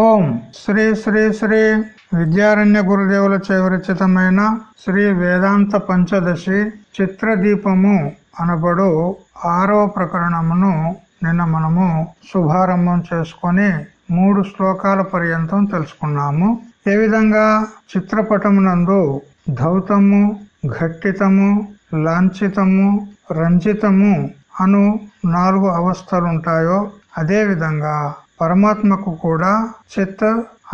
ఓం శ్రీ శ్రీ శ్రీ విద్యారణ్య గురుదేవుల చేవరచితమైన శ్రీ వేదాంత పంచదశి చిత్రదీపము అనబడు ఆరవ ప్రకరణమును నిన్న మనము శుభారంభం చేసుకొని మూడు శ్లోకాల పర్యంతం తెలుసుకున్నాము. ఏ విధంగా? చిత్రపటమునందు ధౌతము ఘట్టితము లాంఛితము రంజితము అను నాలుగు అవస్థలుంటాయో అదే విధంగా పరమాత్మకు కూడా చిత్త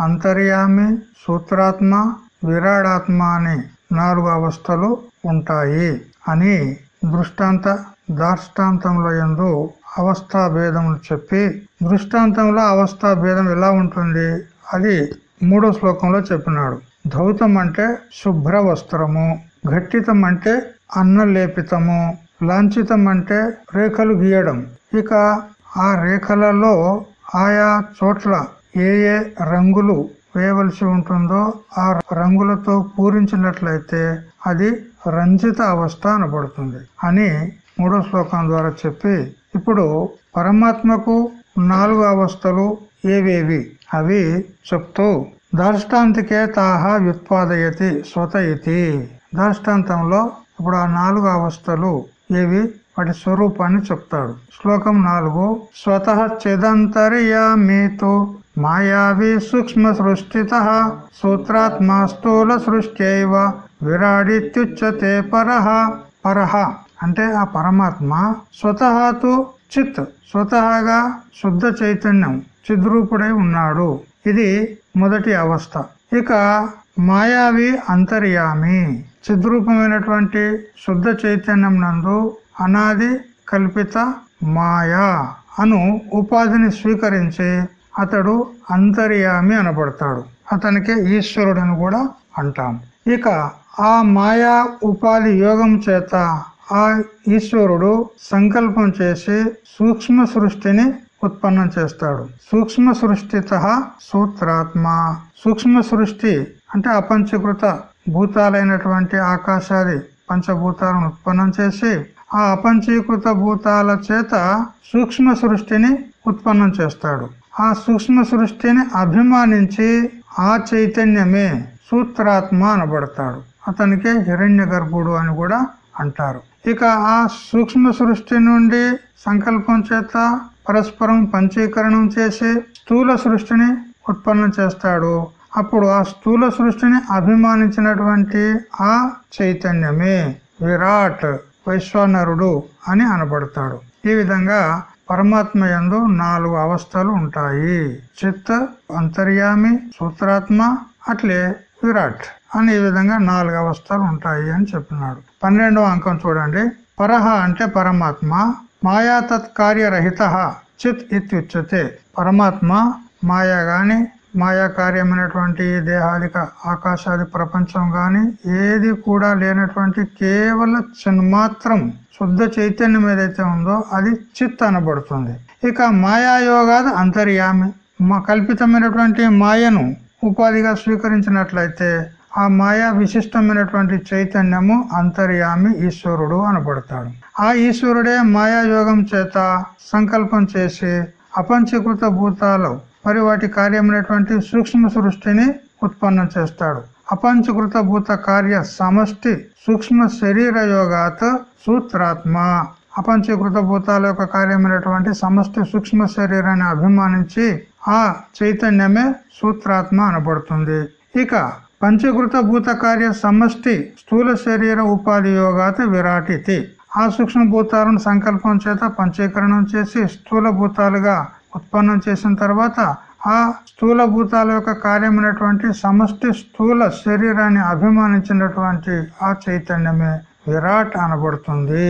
అంతర్యామి సూత్రాత్మ విరాడాత్మ అని నాలుగు అవస్థలు ఉంటాయి అని దృష్టాంత దార్ష్టాంతంలో ఎందు అవస్థా భేదములు చెప్పి దృష్టాంతంలో అవస్థా భేదం ఎలా ఉంటుంది? అది మూడో శ్లోకంలో చెప్పినాడు. ధౌతం అంటే శుభ్ర వస్త్రము ఘట్టితం అంటే అన్నలేపితము లాంఛితం అంటే రేఖలు గీయడం. ఇక ఆ రేఖలలో ఆయా చోట్ల ఏ ఏ రంగులు వేయవలసి ఉంటుందో ఆ రంగులతో పూరించినట్లయితే అది రంజిత అవస్థ అనబడుతుంది అని మూడో శ్లోకం ద్వారా చెప్పి ఇప్పుడు పరమాత్మకు నాలుగు అవస్థలు ఏవేవి? అవి చెప్తూ దార్ష్టాంతికే తాహ వ్యుత్పాదయతి స్వత ఇతి దార్ష్టాంతంలో ఇప్పుడు ఆ నాలుగు అవస్థలు ఏవి? వాటి స్వరూపాన్ని చెప్తాడు. శ్లోకం నాలుగు స్వత చేదంతర్యామీతు మాయావి సూక్ష్మ సృష్టిత సూత్రాత్మ స్థూల సృష్టివ విరాడిత్యుచ్యతే పరహ పరహ అంటే ఆ పరమాత్మ స్వతహాతు చిత్ స్వతహాగా శుద్ధ చైతన్యం చిద్రూపుడై ఉన్నాడు. ఇది మొదటి అవస్థ. ఇక మాయావి అంతర్యామి చిద్రూపమైనటువంటి శుద్ధ చైతన్యం నందు అనాది కల్పిత మాయా అను ఉపాధిని స్వీకరించి అతడు అంతర్యామి అనబడతాడు. అతనికి ఈశ్వరుడని కూడా అంటాం. ఇక ఆ మాయా ఉపాధి యోగం చేత ఆ ఈశ్వరుడు సంకల్పం చేసి సూక్ష్మ సృష్టిని ఉత్పన్నం చేస్తాడు. సూక్ష్మ సృష్టిత సూత్రాత్మ. సూక్ష్మ సృష్టి అంటే అపంచకృత భూతాలైనటువంటి ఆకాశాది పంచభూతాలను ఉత్పన్నం చేసి ఆ అపంచీకృత భూతాల చేత సూక్ష్మ సృష్టిని ఉత్పన్నం చేస్తాడు. ఆ సూక్ష్మ సృష్టిని అభిమానించి ఆ చైతన్యమే సూత్రాత్మ అనబడతాడు. అతనికే హిరణ్య గర్భుడు అని కూడా అంటారు. ఇక ఆ సూక్ష్మ సృష్టి నుండి సంకల్పం చేత పరస్పరం పంచీకరణం చేసి స్థూల సృష్టిని ఉత్పన్నం చేస్తాడు. అప్పుడు ఆ స్థూల సృష్టిని అభిమానించినటువంటి ఆ చైతన్యమే విరాట్ వైశ్వానరుడు అని అనబడతాడు. ఈ విధంగా పరమాత్మ యందు నాలుగు అవస్థలు ఉంటాయి. చిత్త అంతర్యామి సూత్రాత్మ అట్లే విరాట్ అని ఈ విధంగా నాలుగు అవస్థలు ఉంటాయి అని చెప్పినాడు. పన్నెండవ అంకం చూడండి. పరహ అంటే పరమాత్మ మాయా తత్కార్యరహిత చిత్ ఇత్యుచ్యతే. పరమాత్మ మాయా గాని మాయా కార్యమైనటువంటి దేహాదిక ఆకాశాది ప్రపంచం గాని ఏది కూడా లేనటువంటి కేవలం చిన్మాత్రం శుద్ధ చైతన్యం ఏదైతే ఉందో అది చిత్ అనబడుతుంది ఇక మాయాయోగాది అంతర్యామి మా కల్పితమైనటువంటి మాయను ఉపాధిగా స్వీకరించినట్లయితే ఆ మాయా విశిష్టమైనటువంటి చైతన్యము అంతర్యామి ఈశ్వరుడు అనబడతాడు. ఆ ఈశ్వరుడే మాయాయోగం చేత సంకల్పం చేసి అపంచీకృత భూతాలు మరి వాటి కార్యమైనటువంటి సూక్ష్మ సృష్టిని ఉత్పన్నం చేస్తాడు. అపంచకృత భూత కార్య సమష్టి సూక్ష్మ శరీర యోగాత్ సూత్రాత్మ. అపంచీకృత భూతాల యొక్క కార్యమైనటువంటి సమష్టి సూక్ష్మ శరీరాన్ని అభిమానించి ఆ చైతన్యమే సూత్రాత్మ అనబడుతుంది. ఇక పంచీకృత భూత కార్య సమష్టి స్థూల శరీర ఉపాధి యోగాత విరాటితి. ఆ సూక్ష్మ భూతాలను సంకల్పం చేత పంచీకరణం చేసి స్థూల భూతాలుగా ఉత్పన్నం చేసిన తర్వాత ఆ స్థూల భూతాల యొక్క కార్యమైనటువంటి సమష్టి స్థూల శరీరాన్ని అభిమానించినటువంటి ఆ చైతన్యమే విరాట్ అనబడుతుంది.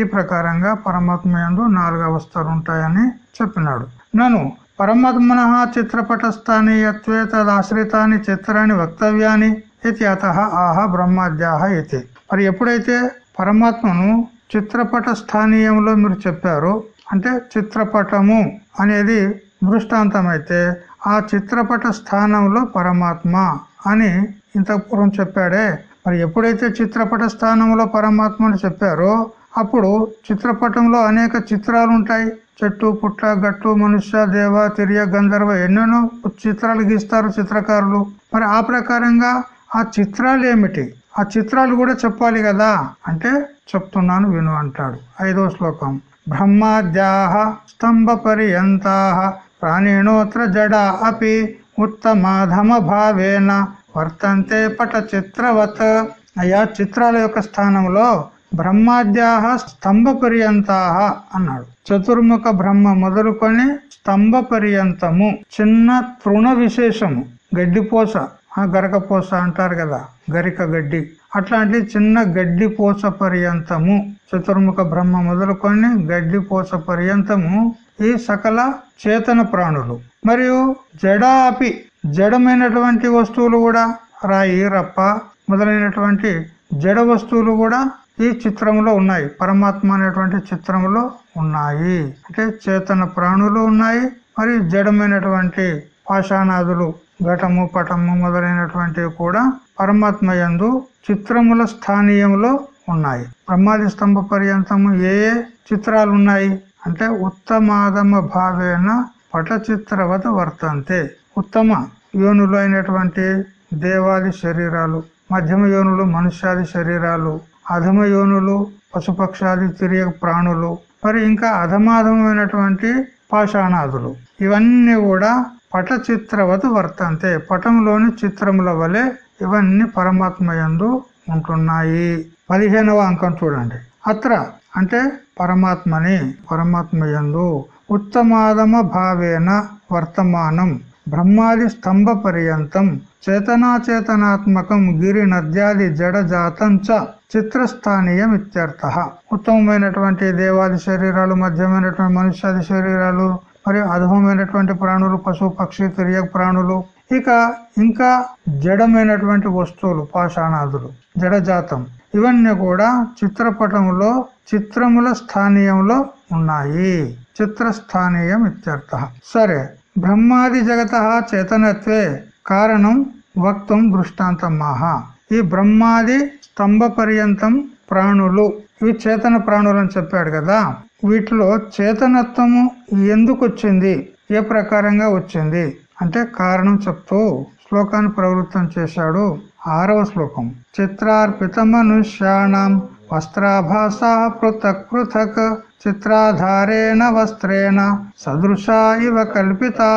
ఈ ప్రకారంగా పరమాత్మ ఎందు నాలుగు అవస్థలు ఉంటాయని చెప్పినాడు. నన్ను పరమాత్మన చిత్రపటస్థాని యత్వే తదాశ్రితాన్ని చిత్రాన్ని వక్తవ్యాన్ని ఇది అత ఆహ బ్రహ్మాద్యాహ ఇది. మరి ఎప్పుడైతే పరమాత్మను చిత్రపట స్థానీయంలో మీరు చెప్పారో అంటే చిత్రపటము అనేది దృష్టాంతం అయితే ఆ చిత్రపట స్థానంలో పరమాత్మ అని ఇంత పూర్వం చెప్పాడే. మరి ఎప్పుడైతే చిత్రపట స్థానంలో పరమాత్మ అని చెప్పారో అప్పుడు చిత్రపటంలో అనేక చిత్రాలు ఉంటాయి చెట్టు పుట్ట గట్టు మనుష్య దేవ తిరియ గంధర్వ ఎన్నెన్నో చిత్రాలు గీస్తారు చిత్రకారులు. మరి ఆ ప్రకారంగా ఆ చిత్రాలు ఏమిటి ఆ చిత్రాలు కూడా చెప్పాలి కదా. అంటే చెప్తున్నాను విను అంటాడు. ఐదో శ్లోకం. బ్రహ్మాద్యాహ స్తంభ పర్యంతాహ ప్రాణినోత్ర జడ అపి ఉత్తమాధమ భావేన వర్తంతే పట చిత్రవత్. అయా చిత్రాల యొక్క స్థానంలో బ్రహ్మాద్యాహ స్తంభ పర్యంతాహ అన్నాడు. చతుర్ముఖ బ్రహ్మ మొదలుకొని స్తంభ పర్యంతము చిన్న తృణ విశేషము గడ్డిపోస గరకపోస అంటారు కదా గరిక గడ్డి. అట్లాంటి చిన్న గడ్డి పూస పర్యంతము చతుర్ముఖ బ్రహ్మ మొదలుకొని గడ్డి పూస పర్యంతము ఈ సకల చేతన ప్రాణులు. మరియు జడాపి జడమైనటువంటి వస్తువులు కూడా రాయి రప్ప మొదలైనటువంటి జడ వస్తువులు కూడా ఈ చిత్రంలో ఉన్నాయి. పరమాత్మ అనేటువంటి చిత్రంలో ఉన్నాయి. అంటే చేతన ప్రాణులు ఉన్నాయి మరియు జడమైనటువంటి పాషాణాదులు ఘటము పటము మొదలైనటువంటివి కూడా పరమాత్మ యందు చిత్రముల స్థానీయంలో ఉన్నాయి. బ్రహ్మాది స్తంభ పర్యంతము ఏ ఏ చిత్రాలు ఉన్నాయి అంటే ఉత్తమాదమ భావేన పట చిత్రవత వర్తంతే. ఉత్తమ యోనులు అయినటువంటి దేవాది శరీరాలు మధ్యమ యోనులు మనుష్యాది శరీరాలు అధమ యోనులు పశుపక్షాది తిరిగే ప్రాణులు మరి ఇంకా అధమాధమైనటువంటి పాషాణాదులు. ఇవన్నీ కూడా పట చిత్రవత వర్తంతే. పటంలోని చిత్రముల వలె ఇవన్నీ పరమాత్మయందు ఉంటున్నాయి. పదిహేనవ అంకం చూడండి. అత్ర అంటే పరమాత్మని పరమాత్మయందు ఉత్తమాదమ భావేన వర్తమానం బ్రహ్మాది స్తంభ పర్యంతం చేతనాచేతనాత్మకం గిరి నద్యాది జడజాతం చ చిత్రస్థానీయం ఇత్యర్థ ఉత్తమమైనటువంటి దేవాది శరీరాలు మధ్యమైనటువంటి మనుష్యాది శరీరాలు మరియు అధమైనటువంటి ప్రాణులు పశువు పక్షి తిరిగే ప్రాణులు ఇక ఇంకా జడమైనటువంటి వస్తువులు పాషాణాదులు జడజాతం. ఇవన్నీ కూడా చిత్రపటంలో చిత్రముల స్థానీయంలో ఉన్నాయి. చిత్రస్థానీయం ఇత్యర్థ. సరే బ్రహ్మాది జగత చేతనత్వే కారణం వక్తం దృష్టాంతం మహా ఈ బ్రహ్మాది స్తంభ పర్యంతం ప్రాణులు. ఇవి చేతన ప్రాణులు అని చెప్పాడు కదా. వీటిలో చేతనత్వము ఎందుకు వచ్చింది ఏ ప్రకారంగా వచ్చింది? అంటే కారణం చెప్తూ శ్లోకాన్ని ప్రవృత్తం చేశాడు ఆరవ శ్లోకం. చిత్రార్పిత మనుష్యాణం వస్త్రాభాస పృథక్ పృథక్ చిత్రాధారేణ వస్త్రేణ సదృశా ఇవ కల్పితా.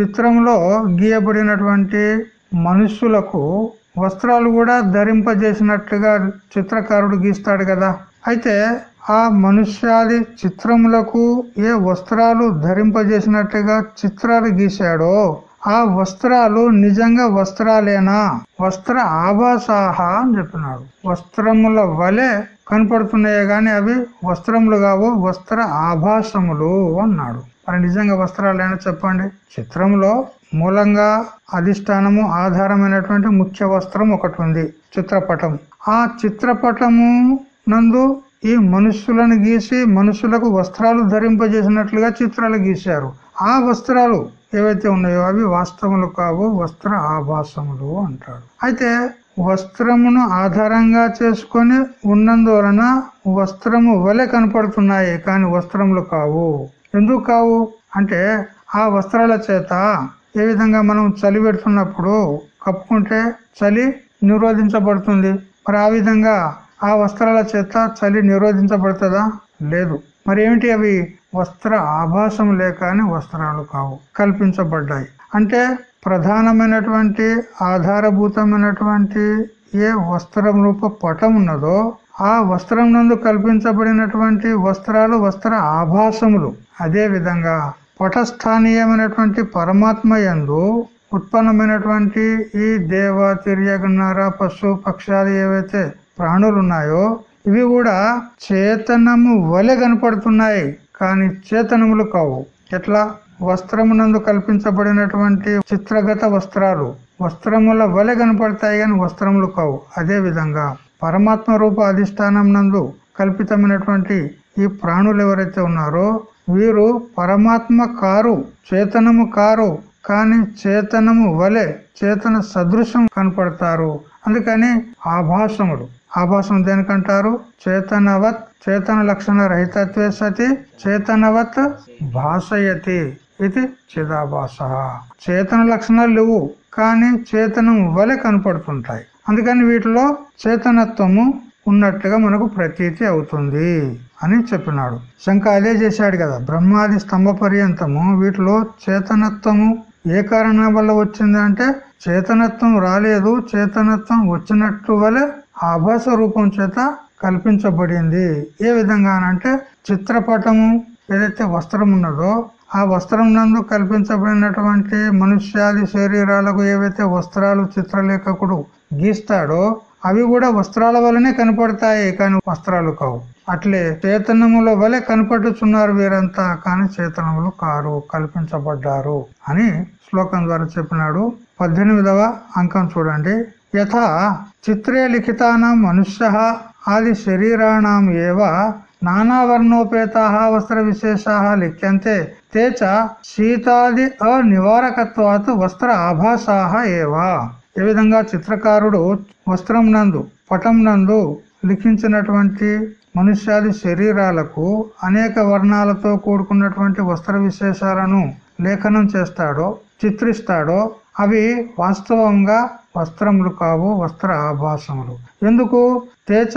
చిత్రంలో గీయబడినటువంటి మనుష్యులకు వస్త్రాలు కూడా ధరింపజేసినట్లుగా చిత్రకారుడు గీస్తాడు కదా. అయితే ఆ మనుష్యాది చిత్రములకు ఏ వస్త్రాలు ధరింపజేసినట్లుగా చిత్రాలు గీశాడో ఆ వస్త్రాలు నిజంగా వస్త్రాలేనా? వస్త్ర ఆభాసాహ అని చెప్పినాడు. వస్త్రముల వలె కనపడుతున్నాయే గాని అవి వస్త్రములు కావు వస్త్ర ఆభాసములు అన్నాడు. మరి నిజంగా వస్త్రాలేనా చెప్పండి? చిత్రంలో మూలంగా అధిష్టానము ఆధారమైనటువంటి ముఖ్య వస్త్రం ఒకటి ఉంది చిత్రపటం. ఆ చిత్రపటము నందు ఈ మనుషులను గీసి మనుషులకు వస్త్రాలు ధరింపజేసినట్లుగా చిత్రాలు గీశారు. ఆ వస్త్రాలు ఏవైతే ఉన్నాయో అవి వాస్తవములు కావు వస్త్ర ఆభాసములు అంటాడు అయితే వస్త్రమును ఆధారంగా చేసుకొని ఉన్నందువలన వస్త్రము వలె కనపడుతున్నాయి కానీ వస్త్రములు కావు. ఎందుకు కావు? అంటే ఆ వస్త్రాల చేత ఏ విధంగా మనం చలి పెడుతున్నప్పుడు కప్పుకుంటే చలి నిరోధించబడుతుంది. మరి ఆ విధంగా ఆ వస్త్రాల చేత చలి నిరోధించబడుతుందా? లేదు. మరి ఏమిటి అవి? వస్త్ర ఆభాసం లేక అని వస్త్రాలు కావు. కల్పించబడ్డాయి. అంటే ప్రధానమైనటువంటి ఆధారభూతమైనటువంటి ఏ వస్త్రం రూప పటం ఉన్నదో ఆ వస్త్రం నందు కల్పించబడినటువంటి వస్త్రాలు వస్త్ర ఆభాసములు. అదే విధంగా పటస్థానీయమైనటువంటి పరమాత్మ ఎందు ఉత్పన్నమైనటువంటి ఈ దేవ తిర్యగన్నార పశు పక్షాలు ఏవైతే ప్రాణులు ఉన్నాయో ఇవి కూడా చేతనము వలె కనపడుతున్నాయి కానీ చేతనములు కావు. ఎట్లా? వస్త్రమునందు కల్పించబడినటువంటి చిత్రగత వస్త్రాలు. వస్త్రముల వలె కనపడతాయి కానీ వస్త్రములు కావు. అదే విధంగా పరమాత్మ రూప అధిష్టానం నందు కల్పితమైనటువంటి ఈ ప్రాణులు ఎవరైతే ఉన్నారో వీరు పరమాత్మ కారు చేతనము కారు కానీ చేతనము వలె చేతన సదృశం కనపడతారు. అందుకని ఆభాసములు. ఆభాసం దేనికంటారు? చేతనవత్ చేతన లక్షణ రహితత్వే సతి చేతనవత్ భాషయతి ఇది చిదాభాష చేతన లక్షణాలు లేవు కానీ చేతనం వలె కనపడుతుంటాయి. అందుకని వీటిలో చేతనత్వము ఉన్నట్టుగా మనకు ప్రతీతి అవుతుంది అని చెప్పినాడు. శంక అదే చేశాడు కదా. బ్రహ్మాది స్తంభ పర్యంతము వీటిలో చేతనత్వము ఏ కారణం వల్ల వచ్చిందంటే చేతనత్వం రాలేదు చేతనత్వం వచ్చినట్టు వలె ఆభాస రూపం చేత కల్పించబడింది. ఏ విధంగానంటే చిత్రపటము ఏదైతే వస్త్రం ఉన్నదో ఆ వస్త్రం నందు కల్పించబడినటువంటి మనుష్యాది శరీరాలకు ఏవైతే వస్త్రాలు చిత్రలేఖకుడు గీస్తాడో అవి కూడా వస్త్రాల వల్లనే కనపడతాయి కానీ వస్త్రాలు కావు. అట్లే చేతనముల వలె కనపడుతున్నారు వీరంతా కానీ చేతనములు కారు కల్పించబడ్డారు అని శ్లోకం ద్వారా చెప్పినాడు. పద్దెనిమిదవ అంకం చూడండి. యథా చిత్రే లిఖితానాం మనుష్య ఆది శరీరాణం ఏవ నానావర్ణోపేతా వస్త్ర విశేషా లిఖ్యంతే తేచ శీతాది అనివారకత్వాత్ వస్త్ర ఆభాసా ఏవా. ఏ విధంగా చిత్రకారుడు వస్త్రం నందు పటం నందు లిఖించినటువంటి మనుష్యాది శరీరాలకు అనేక వర్ణాలతో కూడుకున్నటువంటి వస్త్ర విశేషాలను లేఖనం చేస్తాడో చిత్రిస్తాడో అవి వాస్తవంగా వస్త్రములు కావు వస్త్ర ఆభాసములు. ఎందుకు? తేచ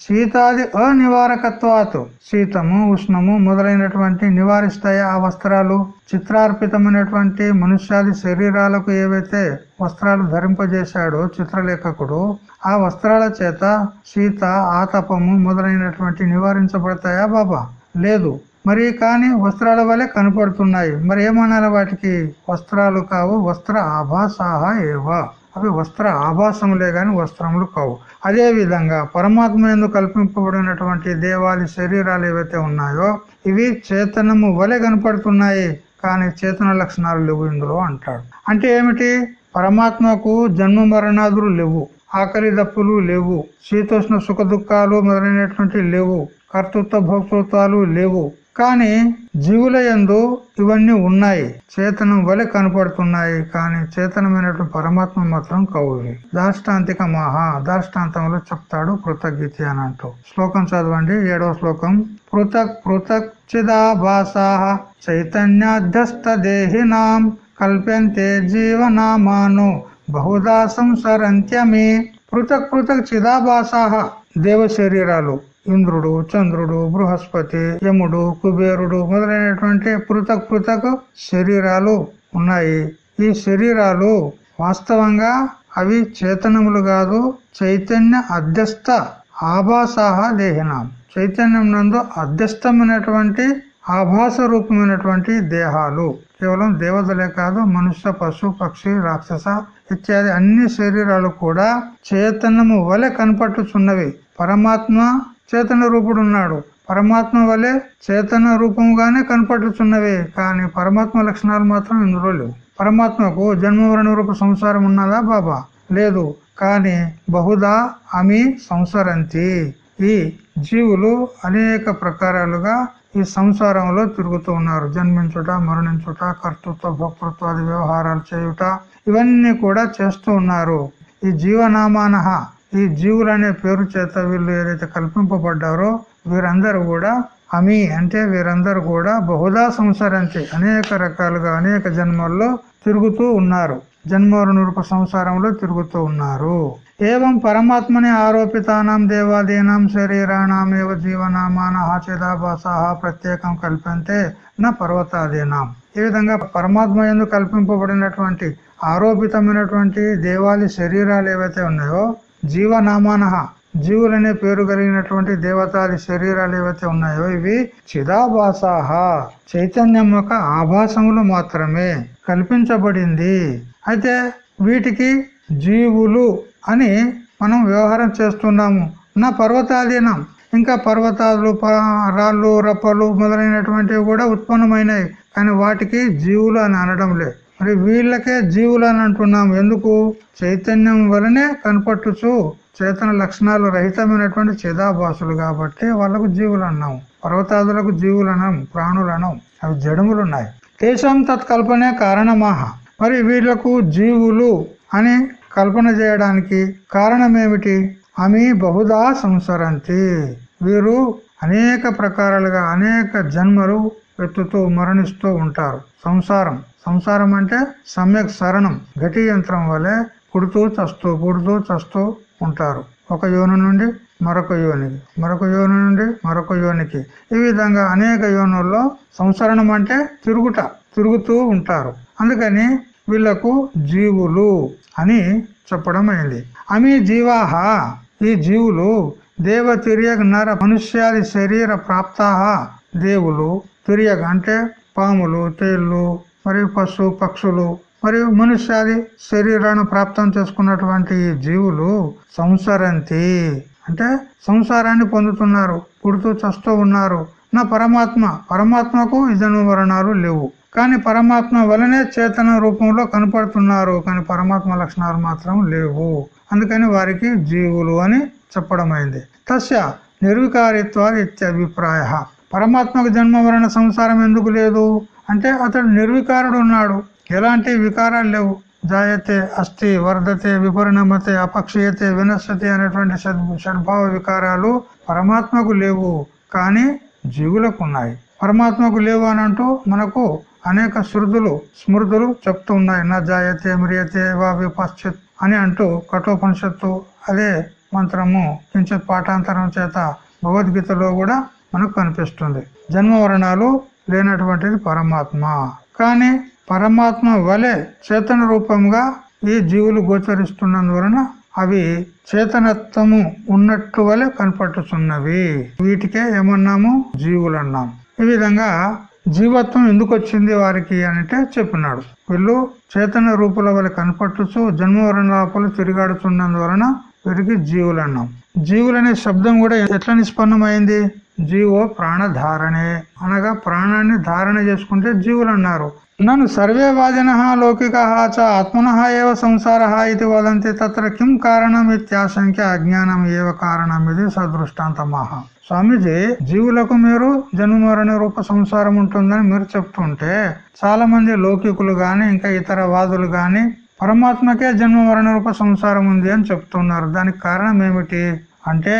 శీతాది అనివారకత్వాతు. శీతము ఉష్ణము మొదలైనటువంటి నివారిస్తాయి ఆ వస్త్రాలు? చిత్రార్పితమైనటువంటి మనుష్యాది శరీరాలకు ఏవైతే వస్త్రాలు ధరింపజేశాడో చిత్రలేఖకుడు ఆ వస్త్రాల చేత శీత ఆతపము మొదలైనటువంటి నివారించబడతాయా బాబా? లేదు. మరి కానీ వస్త్రాల వలె కనపడుతున్నాయి. మరి ఏమనాలి వాటికి? వస్త్రాలు కావు వస్త్ర ఆభాసాహ ఏవా. అవి వస్త్ర ఆభాసములే గాని వస్త్రములు కావు. అదేవిధంగా పరమాత్మ ఎందు కల్పింపబడినటువంటి దేవాది శరీరాలు ఏవైతే ఉన్నాయో ఇవి చేతనము వలె కనపడుతున్నాయి. కానీ చేతన లక్షణాలు లేవు ఇందులో అంటాడు. అంటే ఏమిటి? పరమాత్మకు జన్మ మరణాదులు లేవు. ఆకలి దప్పులు లేవు. శీతోష్ణ సుఖ దుఃఖాలు మొదలైనటువంటి లేవు. కర్తృత్వ భోక్తృత్వాలు లేవు. కానీ జీవుల యందు ఇవన్నీ ఉన్నాయి. చేతనం వలె కనపడుతున్నాయి. కానీ చేతనమైనటువంటి పరమాత్మ మాత్రం కౌవి దాష్టాంతిక మహా దాష్టాంతంలో చెప్తాడు కృతజ్ఞత అని అంటూ. శ్లోకం చదవండి. ఏడవ శ్లోకం. పృథక్ పృథక్ చిదాభాసా చైతన్యాధ్యస్థ దేహినాం కల్ప్యంతే జీవనామాను బహుదా సంసరంత్యమే. పృథక్ పృథక్ చిదాభాసా దేవ శరీరాలు ఇంద్రుడు చంద్రుడు బృహస్పతి యముడు కుబేరుడు మొదలైనటువంటి పృథక్ పృథక్ శరీరాలు ఉన్నాయి. ఈ శరీరాలు వాస్తవంగా అవి చేతనములు కాదు చైతన్య అధ్యస్థ ఆభాసాహ దేహినాం. చైతన్యం నందు అధ్యస్థమైనటువంటి ఆభాస రూపమైనటువంటి దేహాలు. కేవలం దేవతలే కాదు మనుష్య పశు పక్షి రాక్షస ఇత్యాది అన్ని శరీరాలు కూడా చైతన్యము వలె కనపట్టుచున్నవి పరమాత్మ చేతన రూపుడున్నాడు పరమాత్మ వలె చేతన రూపంగానే కనపడుచున్నవే కానీ పరమాత్మ లక్షణాలు మాత్రం ఇందులో లేవు. పరమాత్మకు జన్మవరణ రూప సంసారం ఉన్నదా బాబా? లేదు. కానీ బహుదా అమి సంసరంతి. ఈ జీవులు అనేక ప్రకారాలుగా ఈ సంసారంలో తిరుగుతూ ఉన్నారు. జన్మించుట మరణించుట కర్తృత్వ భోక్తృత్వాది వ్యవహారాలు చేయుట ఇవన్నీ కూడా చేస్తూ ఉన్నారు. ఈ జీవనామానహ ఈ జీవులనే పేరు చేత వీళ్ళు ఏదైతే కల్పింపబడ్డారో వీరందరూ కూడా అమి అంటే వీరందరూ కూడా బహుదా సంసారంతి అనేక రకాలుగా అనేక జన్మల్లో తిరుగుతూ ఉన్నారు. జన్మవరణ రూప సంసారంలో తిరుగుతూ ఉన్నారు. ఏవం పరమాత్మని ఆరోపితానాం దేవాదీనాం శరీరాణమేవ జీవనామాన హాచిదాభాసా ప్రత్యేకం కల్పంతే నా పర్వతాదీనాం. ఈ విధంగా పరమాత్మ ఎందు కల్పింపబడినటువంటి ఆరోపితమైనటువంటి దేవాది శరీరాలు ఏవైతే ఉన్నాయో జీవనామాన జీవులనే పేరు కలిగినటువంటి దేవతాది శరీరాలు ఏవైతే ఉన్నాయో ఇవి చిదాభాసాహ చైతన్యం యొక్క ఆభాసములు మాత్రమే కల్పించబడింది. అయితే వీటికి జీవులు అని మనం వ్యవహారం చేస్తున్నాము. నా పర్వతాధీనం ఇంకా పర్వతాలు రాళ్ళు రప్పలు మొదలైనటువంటివి కూడా ఉత్పన్నమైనవి కానీ వాటికి జీవులు అని అనడం లేదు. మరి వీళ్ళకే జీవులు అని అంటున్నాం. ఎందుకు? చైతన్యం వలనే కనపట్టుచు చేతన లక్షణాలు రహితమైనటువంటి చేదాభాసులు కాబట్టి వాళ్ళకు జీవులు అన్నాం. పర్వతాదులకు జీవులు ప్రాణులనం ప్రాణులు అవి జడుములు ఉన్నాయి తేషం తత్కల్పనే కారణమాహ. మరి వీళ్ళకు జీవులు అని కల్పన చేయడానికి కారణం ఏమిటి ఆమె బహుదా సంసరంతి. వీరు అనేక ప్రకారాలుగా అనేక జన్మలు ఎత్తుతూ మరణిస్తూ ఉంటారు. సంసారం. సంసారం అంటే సమ్యక్ సరణం గటి యంత్రం వలె పుడుతూ చస్తూ పుడుతూ చస్తూ ఉంటారు. ఒక యోని నుండి మరొక యోనికి మరొక యోని నుండి మరొక యోనికి. ఈ విధంగా అనేక యోనుల్లో సంసరణం అంటే తిరుగుట తిరుగుతూ ఉంటారు. అందుకని వీళ్ళకు జీవులు అని చెప్పడం అయింది అమి జీవాహ ఈ జీవులు దేవ తిరియగ నర మనుష్యాది శరీర ప్రాప్తాహ. దేవులు తిరియగ అంటే పాములు తేళ్ళు మరియు పశు పక్షులు మరియు మనుష్యాది శరీరాన్ని ప్రాప్తం చేసుకున్నటువంటి ఈ జీవులు సంసరంతి. అంటే సంసారాన్ని పొందుతున్నారు పుడుతూ చస్తూ ఉన్నారు. నా పరమాత్మ పరమాత్మకు ఇదను మరణాలు లేవు. కానీ పరమాత్మ వలనే చేతన రూపంలో కనపడుతున్నారు. కానీ పరమాత్మ లక్షణాలు మాత్రం లేవు. అందుకని వారికి జీవులు అని చెప్పడమైంది. తస్య నిర్వికారిత్వాది ఇత్యభిప్రాయ పరమాత్మకు జన్మ వలన సంసారం ఎందుకు లేదు? అంటే అతడు నిర్వికారుడు ఉన్నాడు ఎలాంటి వికారాలు లేవు. జాయతే అస్థి వర్ధతే విపరిణమతే అపక్షయతే వినశ్యతే అనేటువంటి షడ్భావ వికారాలు పరమాత్మకు లేవు. కానీ జీవులకు ఉన్నాయి పరమాత్మకు లేవు అని అంటూ మనకు అనేక శృతులు స్మృతులు చెప్తూ ఉన్నాయి నా జాయతే మ్రియతే వా విపశ్చిత్ అని అంటూ కఠోపనిషత్తు అదే మంత్రము కించిత్ పాఠాంతరం చేత భగవద్గీతలో కూడా మనకు కనిపిస్తుంది. జన్మ వరణాలు లేనటువంటిది పరమాత్మ. కానీ పరమాత్మ వలె చేతన రూపంగా ఈ జీవులు గోచరిస్తున్నందువలన అవి చేతనత్వము ఉన్నట్టు వలె కనపట్టుచున్నవి వీటికే ఏమన్నాము? జీవులు అన్నాము ఈ విధంగా జీవత్వం ఎందుకు వచ్చింది వారికి అంటే చెప్పినాడు. వీళ్ళు చేతన రూపుల వల్ల కనపట్టుచు జన్మవరణాపలు తిరిగాడుతున్నందువలన వీరికి జీవులు అన్నాం జీవులనే శబ్దం కూడా ఎట్లా నిష్పన్నమైంది? జీవో ప్రాణధారణే. అనగా ప్రాణాన్ని ధారణ చేసుకుంటే జీవులు అన్నారు నన్ను సర్వే వాదిన లౌకిక చ ఆత్మన ఏవ సంసార ఇది వదంతి తత్ర కిం కారణం ఇత్యాశంఖ్య అజ్ఞానం ఏవ కారణం ఇది సదృష్టాంతమాహ. స్వామీజీ జీవులకు మీరు జన్మరణ రూప సంసారం ఉంటుందని మీరు చెప్తుంటే చాలా మంది లౌకికులు గాని ఇంకా ఇతర వాదులు గాని పరమాత్మకే జన్మ మరణ రూప సంసారం ఉంది అని చెప్తున్నారు. దానికి కారణం ఏమిటి? అంటే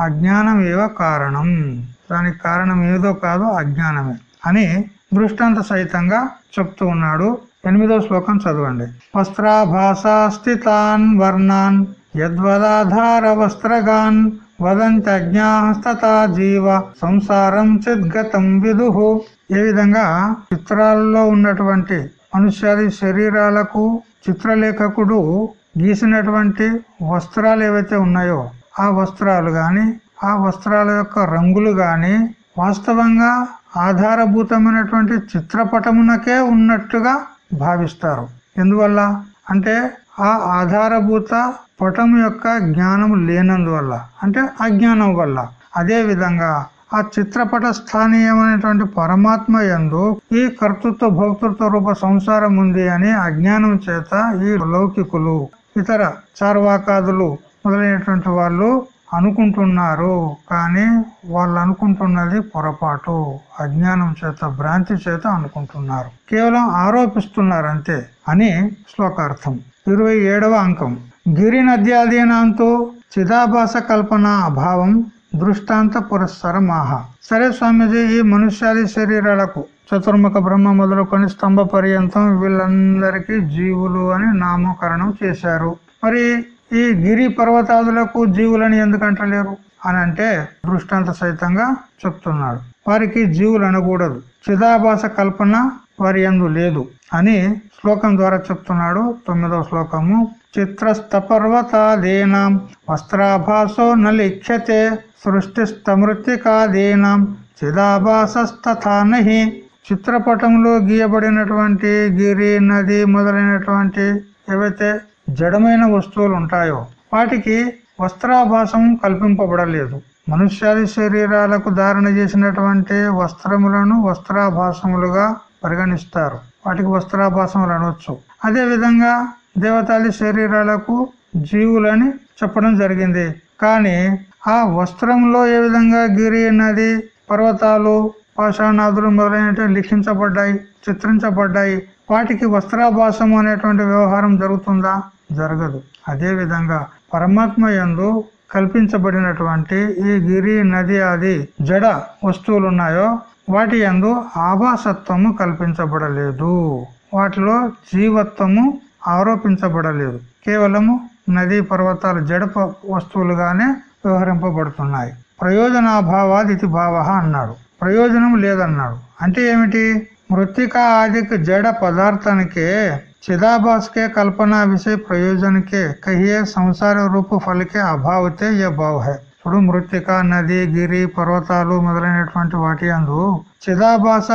అజ్ఞానం ఏవ కారణం. దానికి కారణం ఏదో కాదు అజ్ఞానమే అని దృష్టాంత సహితంగా చెప్తూ ఉన్నాడు. ఎనిమిదో శ్లోకం చదవండి. వస్త్రాభాసాస్థితాన్ వర్ణాన్ యద్వదాధార వస్త్రగాన్ వదంత అజ్ఞాస్తతా జీవ సంసారం చిద్గతం విదు. ఏ విధంగా చిత్రాల్లో ఉన్నటువంటి మనుష్యాది శరీరాలకు చిత్రలేఖకుడు గీసినటువంటి వస్త్రాలు ఏవైతే ఉన్నాయో ఆ వస్త్రాలు గాని ఆ వస్త్రాల యొక్క రంగులు గాని వాస్తవంగా ఆధారభూతమైనటువంటి చిత్రపటమునకే ఉన్నట్టుగా భావిస్తారు. ఎందువల్ల? అంటే ఆ ఆధారభూత పటం యొక్క జ్ఞానం లేనందువల్ల అంటే అజ్ఞానం వల్ల. అదే విధంగా ఆ చిత్రపట స్థానీయమైనటువంటి పరమాత్మ ఎందు ఈ కర్తృత్వ భోక్తృత్వ రూప సంసారం ఉంది అని అజ్ఞానం చేత ఈ లౌకికులు ఇతర చార్వాకాదులు మొదలైనటువంటి వాళ్ళు అనుకుంటున్నారు. కానీ వాళ్ళు అనుకుంటున్నది పొరపాటు. అజ్ఞానం చేత భ్రాంతి చేత అనుకుంటున్నారు. కేవలం ఆరోపిస్తున్నారు అంతే అని శ్లోకార్థం. ఇరవై ఏడవ అంకం. గిరి నద్యాదీనాంతో చిదాభాస కల్పన అభావం దృష్టాంత పురస్సరమాహ. సరే స్వామీజీ ఈ మనుష్యాది శరీరాలకు చతుర్ముఖ బ్రహ్మ మొదలుకొని స్తంభ పర్యంతం వీళ్ళందరికీ జీవులు అని నామకరణం చేశారు. మరి ఈ గిరి పర్వతాదులకు జీవులని ఎందుకు అంటలేరు? అని అంటే దృష్టాంత సహితంగా చెప్తున్నాడు. వారికి జీవులు అనకూడదు. చిదాభాస కల్పన వారి ఎందు లేదు అని శ్లోకం ద్వారా చెప్తున్నాడు తొమ్మిదవ శ్లోకము. చిత్రస్థపర్వతాదీనాం వస్త్రాభాసో నలిఖ్యతే సృష్టిస్తమృతికాదీనాం చిదాభాసస్తథా నహి. చిత్రపటంలో గీయబడినటువంటి గిరి నది మొదలైనటువంటి ఏవైతే జడమైన వస్తువులు ఉంటాయో వాటికి వస్త్రాభాసం కల్పింపబడలేదు. మనుష్యాది శరీరాలకు ధారణ చేసినటువంటి వస్త్రములను వస్త్రాభాసములుగా పరిగణిస్తారు. వాటికి వస్త్రాభాసములు అనవచ్చు అదే విధంగా దేవతాది శరీరాలకు జీవులని చెప్పడం జరిగింది. కానీ ఆ వస్త్రంలో ఏ విధంగా గిరి నది పర్వతాలు పాషాణాదులు మొదలైనవి లిఖించబడ్డాయి చిత్రించబడ్డాయి వాటికి వస్త్రాభాసం అనేటువంటి వ్యవహారం జరుగుతుందా? జరగదు. అదేవిధంగా పరమాత్మ ఎందు కల్పించబడినటువంటి ఈ గిరి నది ఆది జడ వస్తువులు ఉన్నాయో వాటి యందు ఆభాసత్వము కల్పించబడలేదు. వాటిలో జీవత్వము ఆరోపించబడలేదు. కేవలము నదీ పర్వతాలు జడ వస్తువులుగానే వ్యవహరింపబడుతున్నాయి. ప్రయోజనాభావాది భావ అన్నాడు. ప్రయోజనం లేదన్నాడు. అంటే ఏమిటి? మృతికా ఆదిక జడ పదార్థానికే चिदाभास के कल्पना विषय प्रयोजन के कहिए సంసార రూప ఫల के అభావతే ఏ భావ है ఇప్పుడు మృతిక నది గిరి పర్వతాలు మొదలైనటువంటి వాటి యందు చిదాభాస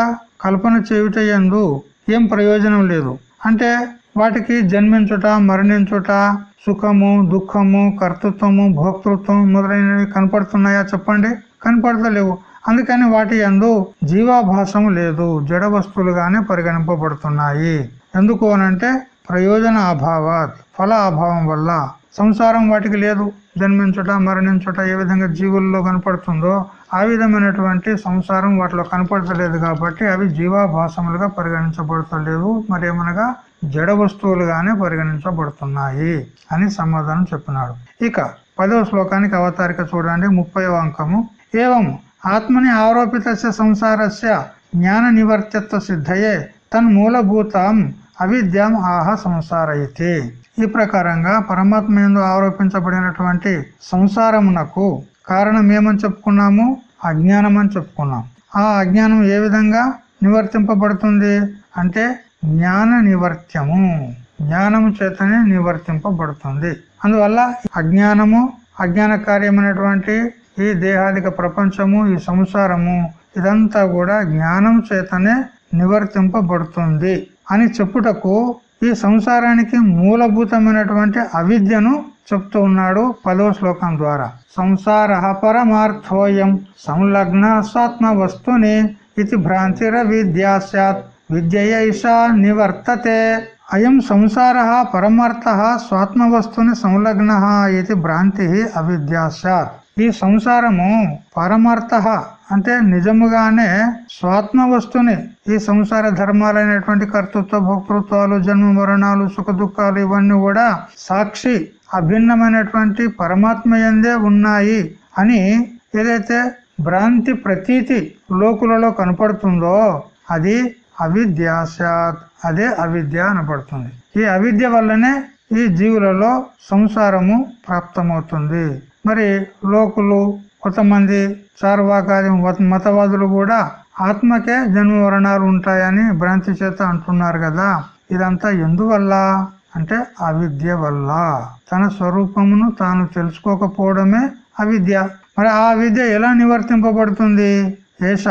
కల్పన చేయుట యందు ఏం ప్రయోజనం లేదు అంటే వాటికి జన్మించుట మరణించుట సుఖము దుఃఖము కర్తృత్వము భోక్తృత్వం మొదలైనవి కనపడుతున్నాయా చెప్పండి కనపడతలేవు అందుకని వాటి యందు జీవాభాసం లేదు జడ వస్తువులుగానే పరిగణింపబడుతున్నాయి ఎందుకు అనంటే ప్రయోజన అభావాత్ ఫల అభావం వల్ల. సంసారం వాటికి లేదు. జన్మించుట మరణించుట ఏ విధంగా జీవుల్లో కనపడుతుందో ఆ విధమైనటువంటి సంసారం వాటిలో కనపడతలేదు కాబట్టి అవి జీవాభాసములుగా పరిగణించబడతలేదు మరేమనగా జడ వస్తువులుగానే పరిగణించబడుతున్నాయి అని సమాధానం చెప్పినాడు. ఇక పదవ శ్లోకానికి అవతారిక చూడండి ముప్పై అంకము. ఏవం? ఆత్మని ఆరోపిత సంసారస్య జ్ఞాన నివర్తిత్వ సిద్ధయే తన్మూలభూతం అవిద్యం ఆహ సంసారయితే. ఈ ప్రకారంగా పరమాత్మ ఎందు ఆరోపించబడినటువంటి సంసారమునకు కారణం ఏమని చెప్పుకున్నాము? అజ్ఞానం అని చెప్పుకున్నాం. ఆ అజ్ఞానం ఏ విధంగా నివర్తింపబడుతుంది? అంటే జ్ఞాన నివర్త్యము. జ్ఞానము చేతనే నివర్తింపబడుతుంది. అందువల్ల అజ్ఞానము అజ్ఞాన కార్యమైనటువంటి ఈ దేహాదిక ప్రపంచము ఈ సంసారము ఇదంతా కూడా జ్ఞానం చేతనే నివర్తింపబడుతుంది. అని చెప్పుటకు ఈ సంసారానికి మూలభూతమైనటువంటి అవిద్యను చెప్తూ ఉన్నాడు పదవ శ్లోకం ద్వారా. సంసార పరమార్థోయం సంలగ్న స్వాత్మ వస్తుని ఇది భ్రాంతిర విద్యా సత్ విద్యైషా నివర్తతే. అయం సంసార పరమార్థ స్వాత్మ వస్తుని సంలగ్న ఇది భ్రాంతి అవిద్యా సత్ ఈ సంసారము పరమార్థ అంటే నిజముగానే స్వాత్మ వస్తుని ఈ సంసార ధర్మాలైనటువంటి కర్తృత్వ భోక్తృత్వాలు జన్మ మరణాలు సుఖ దుఃఖాలు ఇవన్నీ కూడా సాక్షి అభిన్నమైనటువంటి పరమాత్మ ఎందే ఉన్నాయి అని ఏదైతే భ్రాంతి ప్రతీతి లోకులలో కనపడుతుందో అది అవిద్యాశాత్ అదే అవిద్య అనపడుతుంది ఈ అవిద్య వల్లనే ఈ జీవులలో సంసారము ప్రాప్తమవుతుంది. మరి లోకులు కొంతమంది చార్వాకాది మతవాదులు కూడా ఆత్మకే జన్మ మరణాలు ఉంటాయని భ్రాంతి చేత అంటున్నారు కదా. ఇదంతా ఎందువల్ల? అంటే అవిద్య వల్ల. తన స్వరూపమును తాను తెలుసుకోకపోవడమే అవిద్య. మరి ఆ విద్య ఎలా నివర్తింపబడుతుంది? ఏష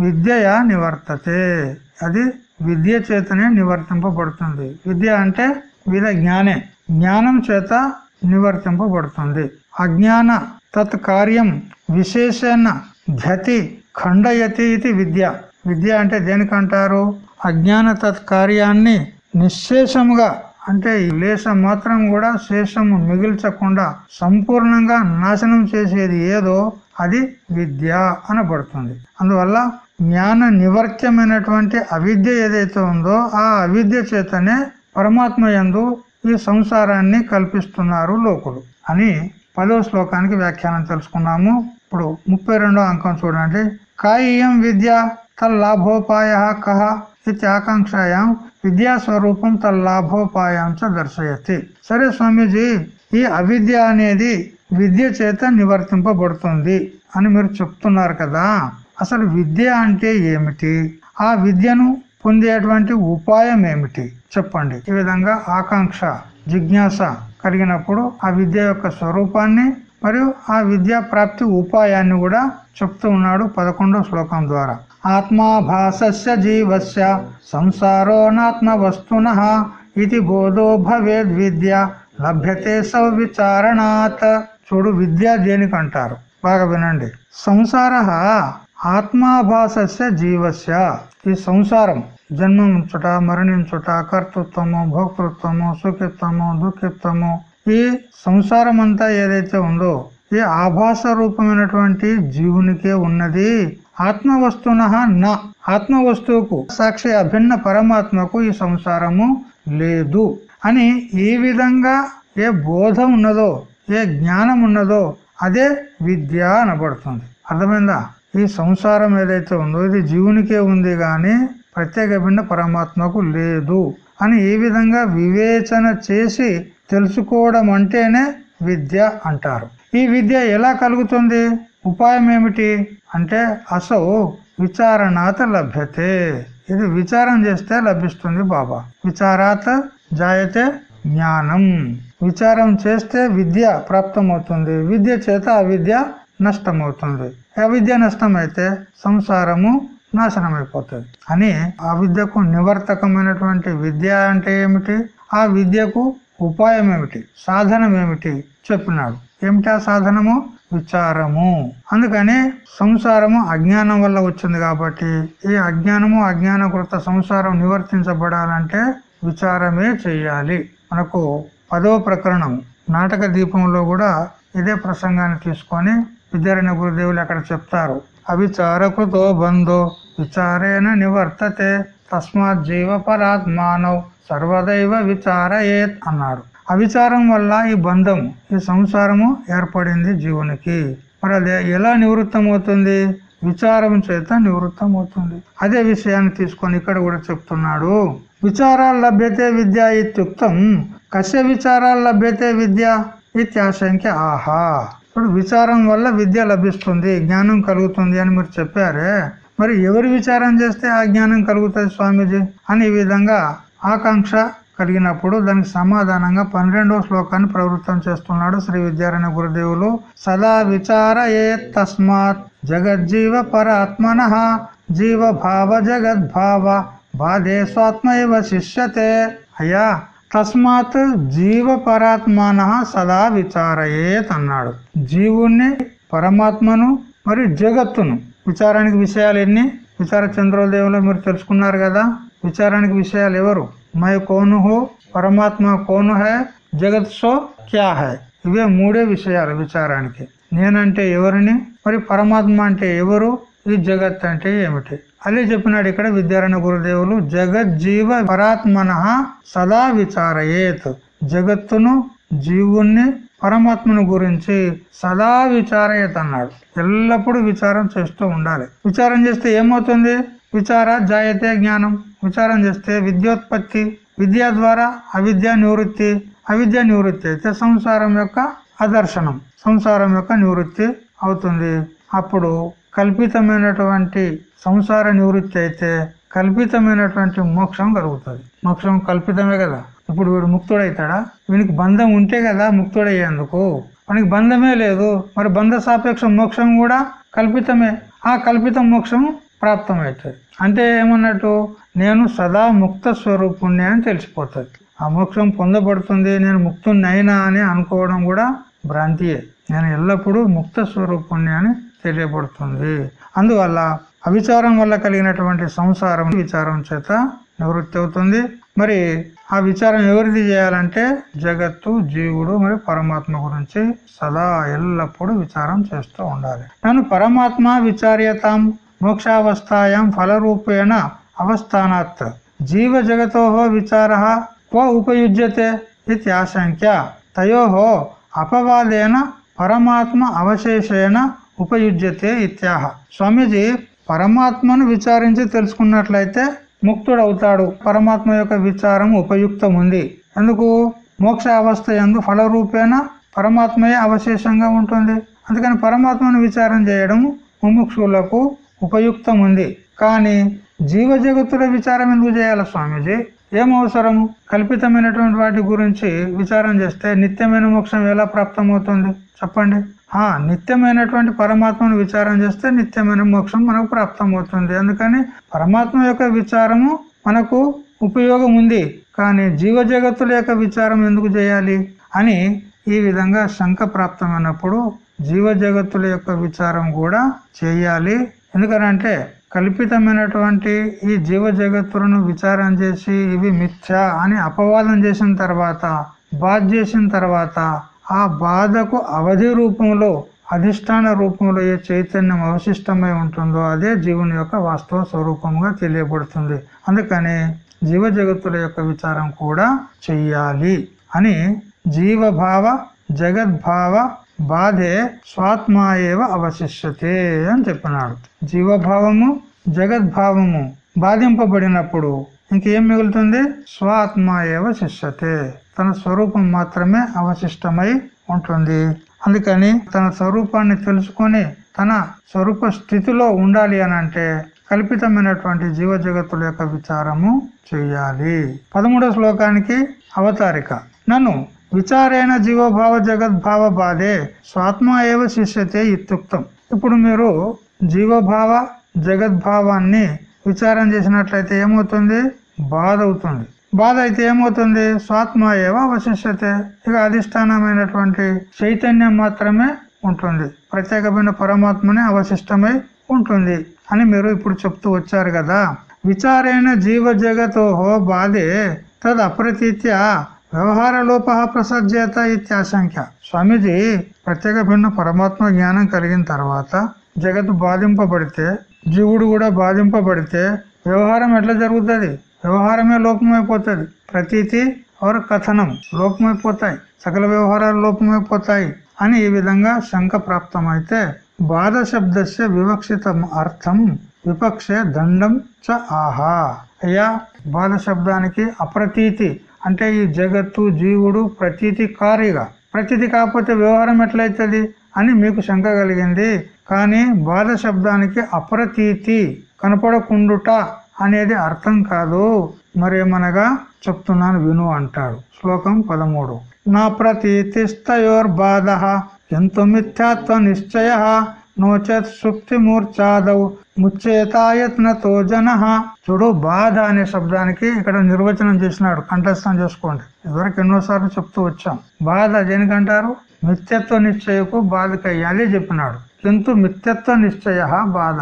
విద్య నివర్తతే. అది విద్య చేతనే నివర్తింపబడుతుంది. విద్య అంటే విద జ్ఞానే. జ్ఞానం చేత నివర్తింపబడుతుంది. అజ్ఞాన తత్ కార్యం విశేషణ ధ్యతి ఖండయతి ఇది విద్య. విద్య అంటే దేనికంటారు? అజ్ఞాన తత్కార్యాన్ని నిశ్శేషముగా అంటే ఈ లేశం మాత్రం కూడా శేషము మిగిల్చకుండా సంపూర్ణంగా నాశనం చేసేది ఏదో అది విద్య అనబడుతుంది. అందువల్ల జ్ఞాన నివర్త్యమైనటువంటి అవిద్య ఏదైతే ఉందో ఆ అవిద్య చేతనే పరమాత్మ ఎందు ఈ సంసారాన్ని కల్పిస్తున్నారు లోకులు అని పదో శ్లోకానికి వ్యాఖ్యానం తెలుసుకున్నాము. ఇప్పుడు ముప్పై అంకం చూడండి. కాయం విద్య తల్లాభోపాయ కహ ఇది ఆకాంక్షాయాం విద్యా స్వరూపం తల్లాభోపాయం చ దర్శయతి సరే స్వామీజీ ఈ అవిద్య అనేది విద్య చేత నివర్తింపబడుతుంది అని మీరు చెప్తున్నారు కదా. అసలు విద్య అంటే ఏమిటి? ఆ విద్యను పొందేటువంటి ఉపాయం ఏమిటి? చెప్పండి. ఈ విధంగా ఆకాంక్ష జిజ్ఞాస కలిగినప్పుడు ఆ విద్య యొక్క స్వరూపాన్ని మరియు ఆ విద్యా ప్రాప్తి ఉపాయాన్ని కూడా చెప్తూ ఉన్నాడు పదకొండో శ్లోకం ద్వారా. ఆత్మాభాసస్య జీవస్య సంసారోనాత్మ వస్తున ఇది బోధో భవేద్ విద్య. లభ్యతే సౌవిచారణాత్ చూడు విద్య దేనికంటారు బాగా వినండి. సంసార ఆత్మాభాసస్య జీవస్య. ఈ సంసారం జన్మించుట మరణించుట కర్తృత్వము భోక్తృత్వము సుఖిత్వము దుఃఖిత్వము ఈ సంసారం అంతా ఏదైతే ఉందో ఈ ఆభాస రూపమైనటువంటి జీవునికే ఉన్నది. ఆత్మ వస్తున నా. ఆత్మ వస్తువుకు సాక్షి అభిన్న పరమాత్మకు ఈ సంసారము లేదు. అని ఈ విధంగా ఏ బోధ ఉన్నదో ఏ జ్ఞానం ఉన్నదో అదే విద్య అనబడుతుంది. అర్థమైందా? ఈ సంసారం ఏదైతే ఉందో ఇది జీవునికే ఉంది గాని ప్రత్యేక భిన్న పరమాత్మకు లేదు. అని ఈ విధంగా వివేచన చేసి తెలుసుకోవడం అంటేనే విద్య అంటారు. ఈ విద్య ఎలా కలుగుతుంది? ఉపాయం ఏమిటి అంటే అసౌ విచారణాత లభ్యతే. ఇది విచారం చేస్తే లభిస్తుంది బాబా. విచారాత జాయతే జ్ఞానం. విచారం చేస్తే విద్య ప్రాప్తమవుతుంది. విద్య చేత అవిద్య నష్టమవుతుంది. అవిద్య నష్టమైతే సంసారము నాశనం అయిపోతుంది అని ఆ విద్యకు నివర్తకమైనటువంటి విద్య అంటే ఏమిటి? ఆ విద్యకు ఉపాయం ఏమిటి సాధనం ఏమిటి చెప్పినాడు. ఏమిటి ఆ సాధనము? విచారము. అందుకని సంసారము అజ్ఞానం వల్ల వచ్చింది కాబట్టి ఈ అజ్ఞానము అజ్ఞానకృత సంసారం నివర్తించబడాలంటే విచారమే చెయ్యాలి మనకు పదవ ప్రకరణం. నాటక దీపంలో కూడా ఇదే ప్రసంగాన్ని తీసుకొని విద్యారాయణ గురుదేవులు అక్కడ చెప్తారు. అవిచారకృతో బంధో విచారేణ నివర్తతే తస్మాత్ జీవ పరాత్మానవ్ సర్వదైవ విచారయేత్ అన్నాడు అవిచారం వల్ల ఈ బంధము ఈ సంసారము ఏర్పడింది జీవునికి. మరి అది ఎలా నివృత్తం అవుతుంది విచారం చేత నివృత్తం అవుతుంది అదే విషయాన్ని తీసుకొని ఇక్కడ కూడా చెప్తున్నాడు. విచారాలు లభ్యతే విద్య ఇత్యుక్తం. కశ్య విచారాలు లభ్యతే విద్య ఇత్యాశంఖ్య ఆహా. ఇప్పుడు విచారం వల్ల విద్య లభిస్తుంది జ్ఞానం కలుగుతుంది అని మీరు చెప్పారే. మరి ఎవరు విచారం చేస్తే ఆ జ్ఞానం కలుగుతుంది స్వామీజీ? అని ఈ విధంగా ఆకాంక్ష కలిగినప్పుడు దానికి సమాధానంగా పన్నెండవ శ్లోకాన్ని ప్రవృత్తం చేస్తున్నాడు శ్రీ విద్యారాయణ గురుదేవులు. సదా విచార ఏ తస్మాత్ జగజ్జీవ పరాత్మన జీవ భావ జగద్భావ బాధే స్వాత్మ శిష్యతే. అయ్యా తస్మాత్ జీవ పరాత్మాన సదా విచారయేత్ అన్నాడు జీవుణ్ణి పరమాత్మను మరి జగత్తును విచారానికి విషయాలు ఎన్ని? విచార చంద్రోదయంలో మీరు తెలుసుకున్నారు కదా. విచారానికి విషయాలు ఎవరు? మై కోను హో పరమాత్మ కోను హై జగత్ సో క్యా హై? ఇవే మూడే విషయాలు విచారానికి. నేనంటే ఎవరిని? మరి పరమాత్మ అంటే ఎవరు? ఈ జగత్ అంటే ఏమిటి? అదే చెప్పినాడు ఇక్కడ విద్యారాయణ గురుదేవులు జగజ్జీవ పరాత్మన సదా విచారయేత్. జగత్తును జీవుణ్ణి పరమాత్మను గురించి సదా విచారయేత్ అన్నాడు ఎల్లప్పుడూ విచారం చేస్తూ ఉండాలి. విచారం చేస్తే ఏమవుతుంది? విచార జాయతే జ్ఞానం. విచారం చేస్తే విద్యోత్పత్తి విద్య ద్వారా అవిద్య నివృత్తి అవిద్య నివృత్తి అయితే సంసారం యొక్క అదర్శనం సంసారం యొక్క నివృత్తి అవుతుంది. అప్పుడు కల్పితమైనటువంటి సంసార నివృత్తి అయితే కల్పితమైనటువంటి మోక్షం కలుగుతుంది. మోక్షం కల్పితమే కదా. ఇప్పుడు వీడు ముక్తుడైతాడా? వీనికి బంధం ఉంటే కదా ముక్తుడయ్యేందుకు. మనకి బంధమే లేదు. మరి బంధ సాపేక్ష మోక్షం కూడా కల్పితమే. ఆ కల్పిత మోక్షం ప్రాప్తమవుతుంది అంటే ఏమన్నట్టు? నేను సదా ముక్త స్వరూపుణ్ణి అని తెలిసిపోతుంది ఆ మోక్షం పొందబడుతుంది. నేను ముక్తున్నైనా అయినా అని అనుకోవడం కూడా భ్రాంతియే. నేను ఎల్లప్పుడూ ముక్త స్వరూపుణ్ణి అని తెలియబడుతుంది. అందువల్ల అవిచారం వల్ల కలిగినటువంటి సంసారం విచారం చేత నివృత్తి అవుతుంది. మరి ఆ విచారం ఎవరిది చేయాలంటే జగత్తు జీవుడు మరి పరమాత్మ గురించి సదా ఎల్లప్పుడూ విచారం చేస్తూ ఉండాలి. నన్ను పరమాత్మ విచార్యతాం మోక్షావస్థాయాం ఫలరూపేణ అవస్థానాత్. జీవ జగతో విచార క్వ ఉపయుజ్యతే ఇది ఆశంక్య. తయో అపవాదేన పరమాత్మ అవశేషేణ ఉపయుజ్యతే ఇత్యాహ. స్వామీజీ పరమాత్మను విచారించి తెలుసుకున్నట్లయితే ముక్తుడవుతాడు. పరమాత్మ యొక్క విచారం ఉపయుక్తం ఉంది ఎందుకు మోక్ష అవస్థ ఎందు ఫలరూపేణ పరమాత్మయే అవశేషంగా ఉంటుంది. అందుకని పరమాత్మను విచారం చేయడం ముముక్షులకు ఉపయుక్తం ఉంది కానీ జీవ జగత్తుల విచారం ఎందుకు చేయాలి స్వామీజీ? ఏం అవసరము? కల్పితమైనటువంటి వాటి గురించి విచారం చేస్తే నిత్యమైన మోక్షం ఎలా ప్రాప్తమవుతుంది? చెప్పండి. నిత్యమైనటువంటి పరమాత్మను విచారం చేస్తే నిత్యమైన మోక్షం మనకు ప్రాప్తమవుతుంది. అందుకని పరమాత్మ యొక్క విచారము మనకు ఉపయోగం ఉంది. కానీ జీవ జగత్తుల యొక్క విచారం ఎందుకు చేయాలి? అని ఈ విధంగా శంక ప్రాప్తమైనప్పుడు జీవ జగత్తుల యొక్క విచారం కూడా చేయాలి. ఎందుకనంటే కల్పితమైనటువంటి ఈ జీవ జగత్తులను విచారం చేసి ఇవి మిథ్య అని అపవాదం చేసిన తర్వాత బాధ చేసిన తర్వాత ఆ బాధకు అవధి రూపంలో అధిష్టాన రూపంలో ఏ చైతన్యం అవశిష్టమై ఉంటుందో అదే జీవుని యొక్క వాస్తవ స్వరూపంగా తెలియబడుతుంది. అందుకని జీవ జగత్తుల యొక్క విచారం కూడా చెయ్యాలి అని జీవభావ జగద్భావ బాధే స్వాత్మాయేవ అవశిష్యతే అని చెప్పినాడు. జీవభావము జగద్భావము బాధింపబడినప్పుడు ఇంకేం మిగులుతుంది? స్వాత్మ ఏవ శిష్యతే. తన స్వరూపం మాత్రమే అవశిష్టమై ఉంటుంది. అందుకని తన స్వరూపాన్ని తెలుసుకొని తన స్వరూప స్థితిలో ఉండాలి అని అంటే కల్పితమైనటువంటి జీవ జగత్తుల యొక్క విచారము చెయ్యాలి పదమూడో శ్లోకానికి అవతారిక. నన్ను విచారేణ జీవోభావ జగద్భావ బాధే స్వాత్మ ఏవ శిష్యతే ఇత్యుక్తం. ఇప్పుడు మీరు జీవభావ జగద్భావాన్ని విచారం చేసినట్లయితే ఏమవుతుంది? బాధ అవుతుంది బాధ అయితే ఏమవుతుంది? స్వాత్మ ఏవ అవశిష్యతే ఇక అధిష్టానమైనటువంటి చైతన్యం మాత్రమే ఉంటుంది. ప్రత్యేకమైన పరమాత్మనే అవశిష్టమై ఉంటుంది అని మీరు ఇప్పుడు చెప్తూ వచ్చారు కదా. విచారేణ జీవ జగతోహో బాధే తద్ అప్రతీత్య వ్యవహార లోప ప్రసజ్యత ఇత్యాశంఖ్య స్వామీజీ ప్రత్యేక భిన్న పరమాత్మ జ్ఞానం కలిగిన తర్వాత జగత్తు బాధింపబడితే జీవుడు కూడా బాధింపబడితే వ్యవహారం ఎట్లా జరుగుతుంది? వ్యవహారమే లోపమైపోతుంది. ప్రతీతి ఆర్ కథనం లోపమైపోతాయి. సకల వ్యవహారాలు లోపమైపోతాయి అని ఈ విధంగా శంక ప్రాప్తమైతే బాధ శబ్దస్య వివక్షితం అర్థం విపక్షే దండం చ ఆహా. అయ్యా బాధ శబ్దానికి అప్రతీతి అంటే ఈ జగత్తు జీవుడు ప్రతీతి కారిగా ప్రతీతి కాకపోతే వ్యవహారం ఎట్లయితుంది అని మీకు శంక కలిగింది? కానీ బాధ శబ్దానికి అప్రతీతి కనపడకుండుట అనేది అర్థం కాదు. మరేమనగా చెప్తున్నాను విను అంటాడు. శ్లోకం పదమూడు. నా ప్రతీతిస్తయోర్బాధ ఎంతో మిథ్యాత్వ నిశ్చయ నోచేత్ సుక్తి మూర్ఛాదవు ముచ్చేతాయత్నతో జన. చూడు బాధ అనే శబ్దానికి ఇక్కడ నిర్వచనం చేసినాడు. కంఠస్థం చేసుకోండి. ఇదివరకు ఎన్నోసార్లు చెప్తూ వచ్చాం. బాధ దేనికంటారు? మిథ్యత్వ నిశ్చయకు బాధకయ్యాలి చెప్పినాడు. కింటు మిత్యత్వ నిశ్చయ బాధ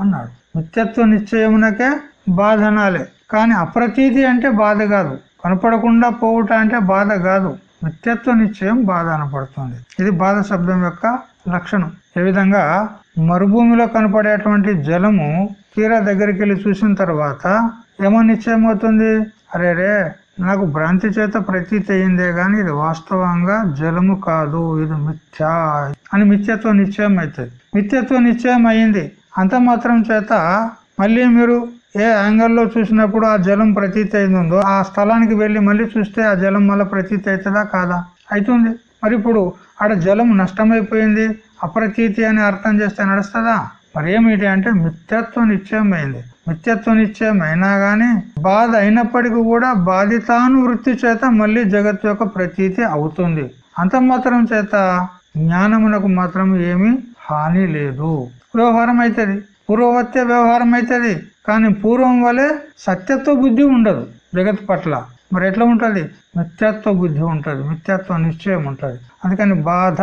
అన్నాడు. మిత్యత్వ నిశ్చయమునకే బాధ అనాలి. కానీ అప్రతీతి అంటే బాధ కాదు. కనపడకుండా పోవుట అంటే బాధ కాదు. మిత్యత్వ నిశ్చయం బాధ అనపడుతుంది. ఇది బాధ శబ్దం యొక్క లక్షణం. ఏ విధంగా? మరుభూమిలో కనపడేటువంటి జలము తీర దగ్గరికి వెళ్ళి చూసిన తర్వాత ఏమో నిశ్చయం అవుతుంది అరే రే నాకు భ్రాంతి చేత ప్రతీతి అయిందే గాని ఇది వాస్తవంగా జలము కాదు ఇది మిథ్యా అని మిథ్యత్వ నిశ్చయం అవుతుంది మిథ్యత్వ నిశ్చయం అయింది. అంత మాత్రం చేత మళ్ళీ మీరు ఏ యాంగిల్లో చూసినప్పుడు ఆ జలం ప్రతీతి అయిందో ఆ స్థలానికి వెళ్ళి మళ్ళీ చూస్తే ఆ జలం మళ్ళీ ప్రతీతి అవుతుందా కాదా? అవుతుంది మరి ఇప్పుడు ఆడ జలం నష్టమైపోయింది అప్రతీతి అని అర్థం చేస్తే నడుస్తుందా? మరి ఏమిటి అంటే మిథ్యత్వ నిశ్చయం అయింది. మిథ్యత్వ నిశ్చయం అయినా బాధ అయినప్పటికీ కూడా బాధితాను వృత్తి చేత మళ్ళీ జగత్ యొక్క ప్రతీతి అవుతుంది. అంత మాత్రం చేత జ్ఞానమునకు మాత్రం ఏమి హాని లేదు. వ్యవహారం అవుతుంది పూర్వవత్య వ్యవహారం అవుతుంది కానీ పూర్వం వలె సత్యత్వ బుద్ధి ఉండదు జగత్ పట్ల. మరి ఎట్లా ఉంటుంది? మిథ్యత్వ బుద్ధి ఉంటుంది. మిథ్యత్వ నిశ్చయం ఉంటుంది. అందుకని బాధ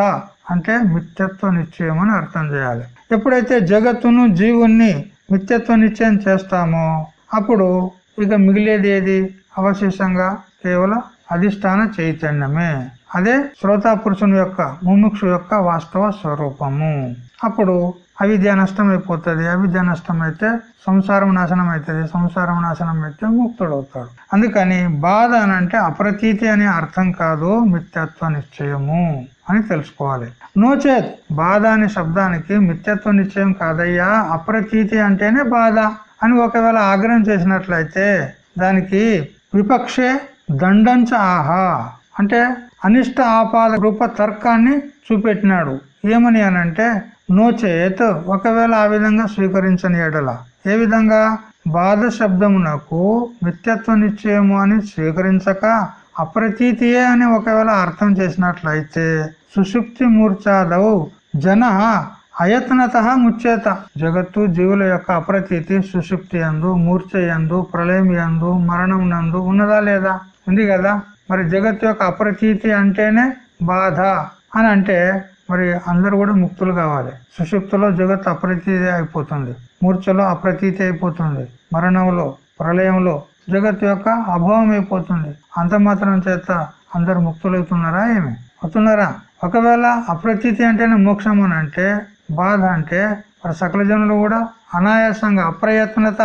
అంటే మిథ్యత్వ నిశ్చయం అని అర్థం చేయాలి. ఎప్పుడైతే జగత్తును జీవుణ్ణి నిత్యత్వ నిశ్చయం చేస్తామో. అప్పుడు ఇక మిగిలేది ఏది? అవశేషంగా కేవలం అధిష్టాన చైతన్యమే. అదే శ్రోతా పురుషుని యొక్క ముముక్షు యొక్క వాస్తవ స్వరూపము. అప్పుడు అవిద్య నష్టం అయిపోతుంది. అవిద్య నష్టం అయితే సంసారం నాశనం అవుతుంది సంసారం నాశనం అయితే ముక్తుడవుతాడు. అందుకని బాధ అని అంటే అప్రతీతి అనే అర్థం కాదు మిత్యత్వ నిశ్చయము అని తెలుసుకోవాలి. నోచేత్ బాధ అనే శబ్దానికి మిథ్యత్వ నిశ్చయం కాదయ్యా అప్రతీతి అంటేనే బాధ అని ఒకవేళ ఆగ్రహం చేసినట్లయితే దానికి విపక్షే దండంచ ఆహా అంటే అనిష్ట ఆపాద రూప తర్కాన్ని చూపెట్టినాడు. ఏమని అనంటే నోచేత్ ఒకవేళ ఆ విధంగా స్వీకరించని ఎడల ఏ విధంగా? బాధ శబ్దమునకు మిత్యత్వ నిశ్చయము అని స్వీకరించక అప్రతీతియే అని ఒకవేళ అర్థం చేసినట్లయితే సుషుప్తి మూర్ఛాదవు జన అయత్నత ముచ్చేత. జగత్తు జీవుల యొక్క అప్రతీతి సుషుప్తి అందు మూర్ఛ ఎందు ప్రళయం ఎందు మరణం నందు ఉన్నదా లేదా? ఉంది కదా? మరి జగత్తు యొక్క అప్రతీతి అంటేనే బాధ అని అంటే మరి అందరు కూడా ముక్తులు కావాలి. సుషుప్తిలో జగత్ అప్రతీతి అయిపోతుంది. మూర్ఛలో అప్రతీతి అయిపోతుంది. మరణంలో ప్రళయంలో జగత్ యొక్క అభావం అయిపోతుంది. అంత మాత్రం చేత అందరు ముక్తులవుతున్నారా ఏమి? అవుతున్నారా? ఒకవేళ అప్రతీతి అంటేనే మోక్షం అని అంటే బాధ అంటే మరి సకల జనులు కూడా అనాయాసంగా అప్రయత్నత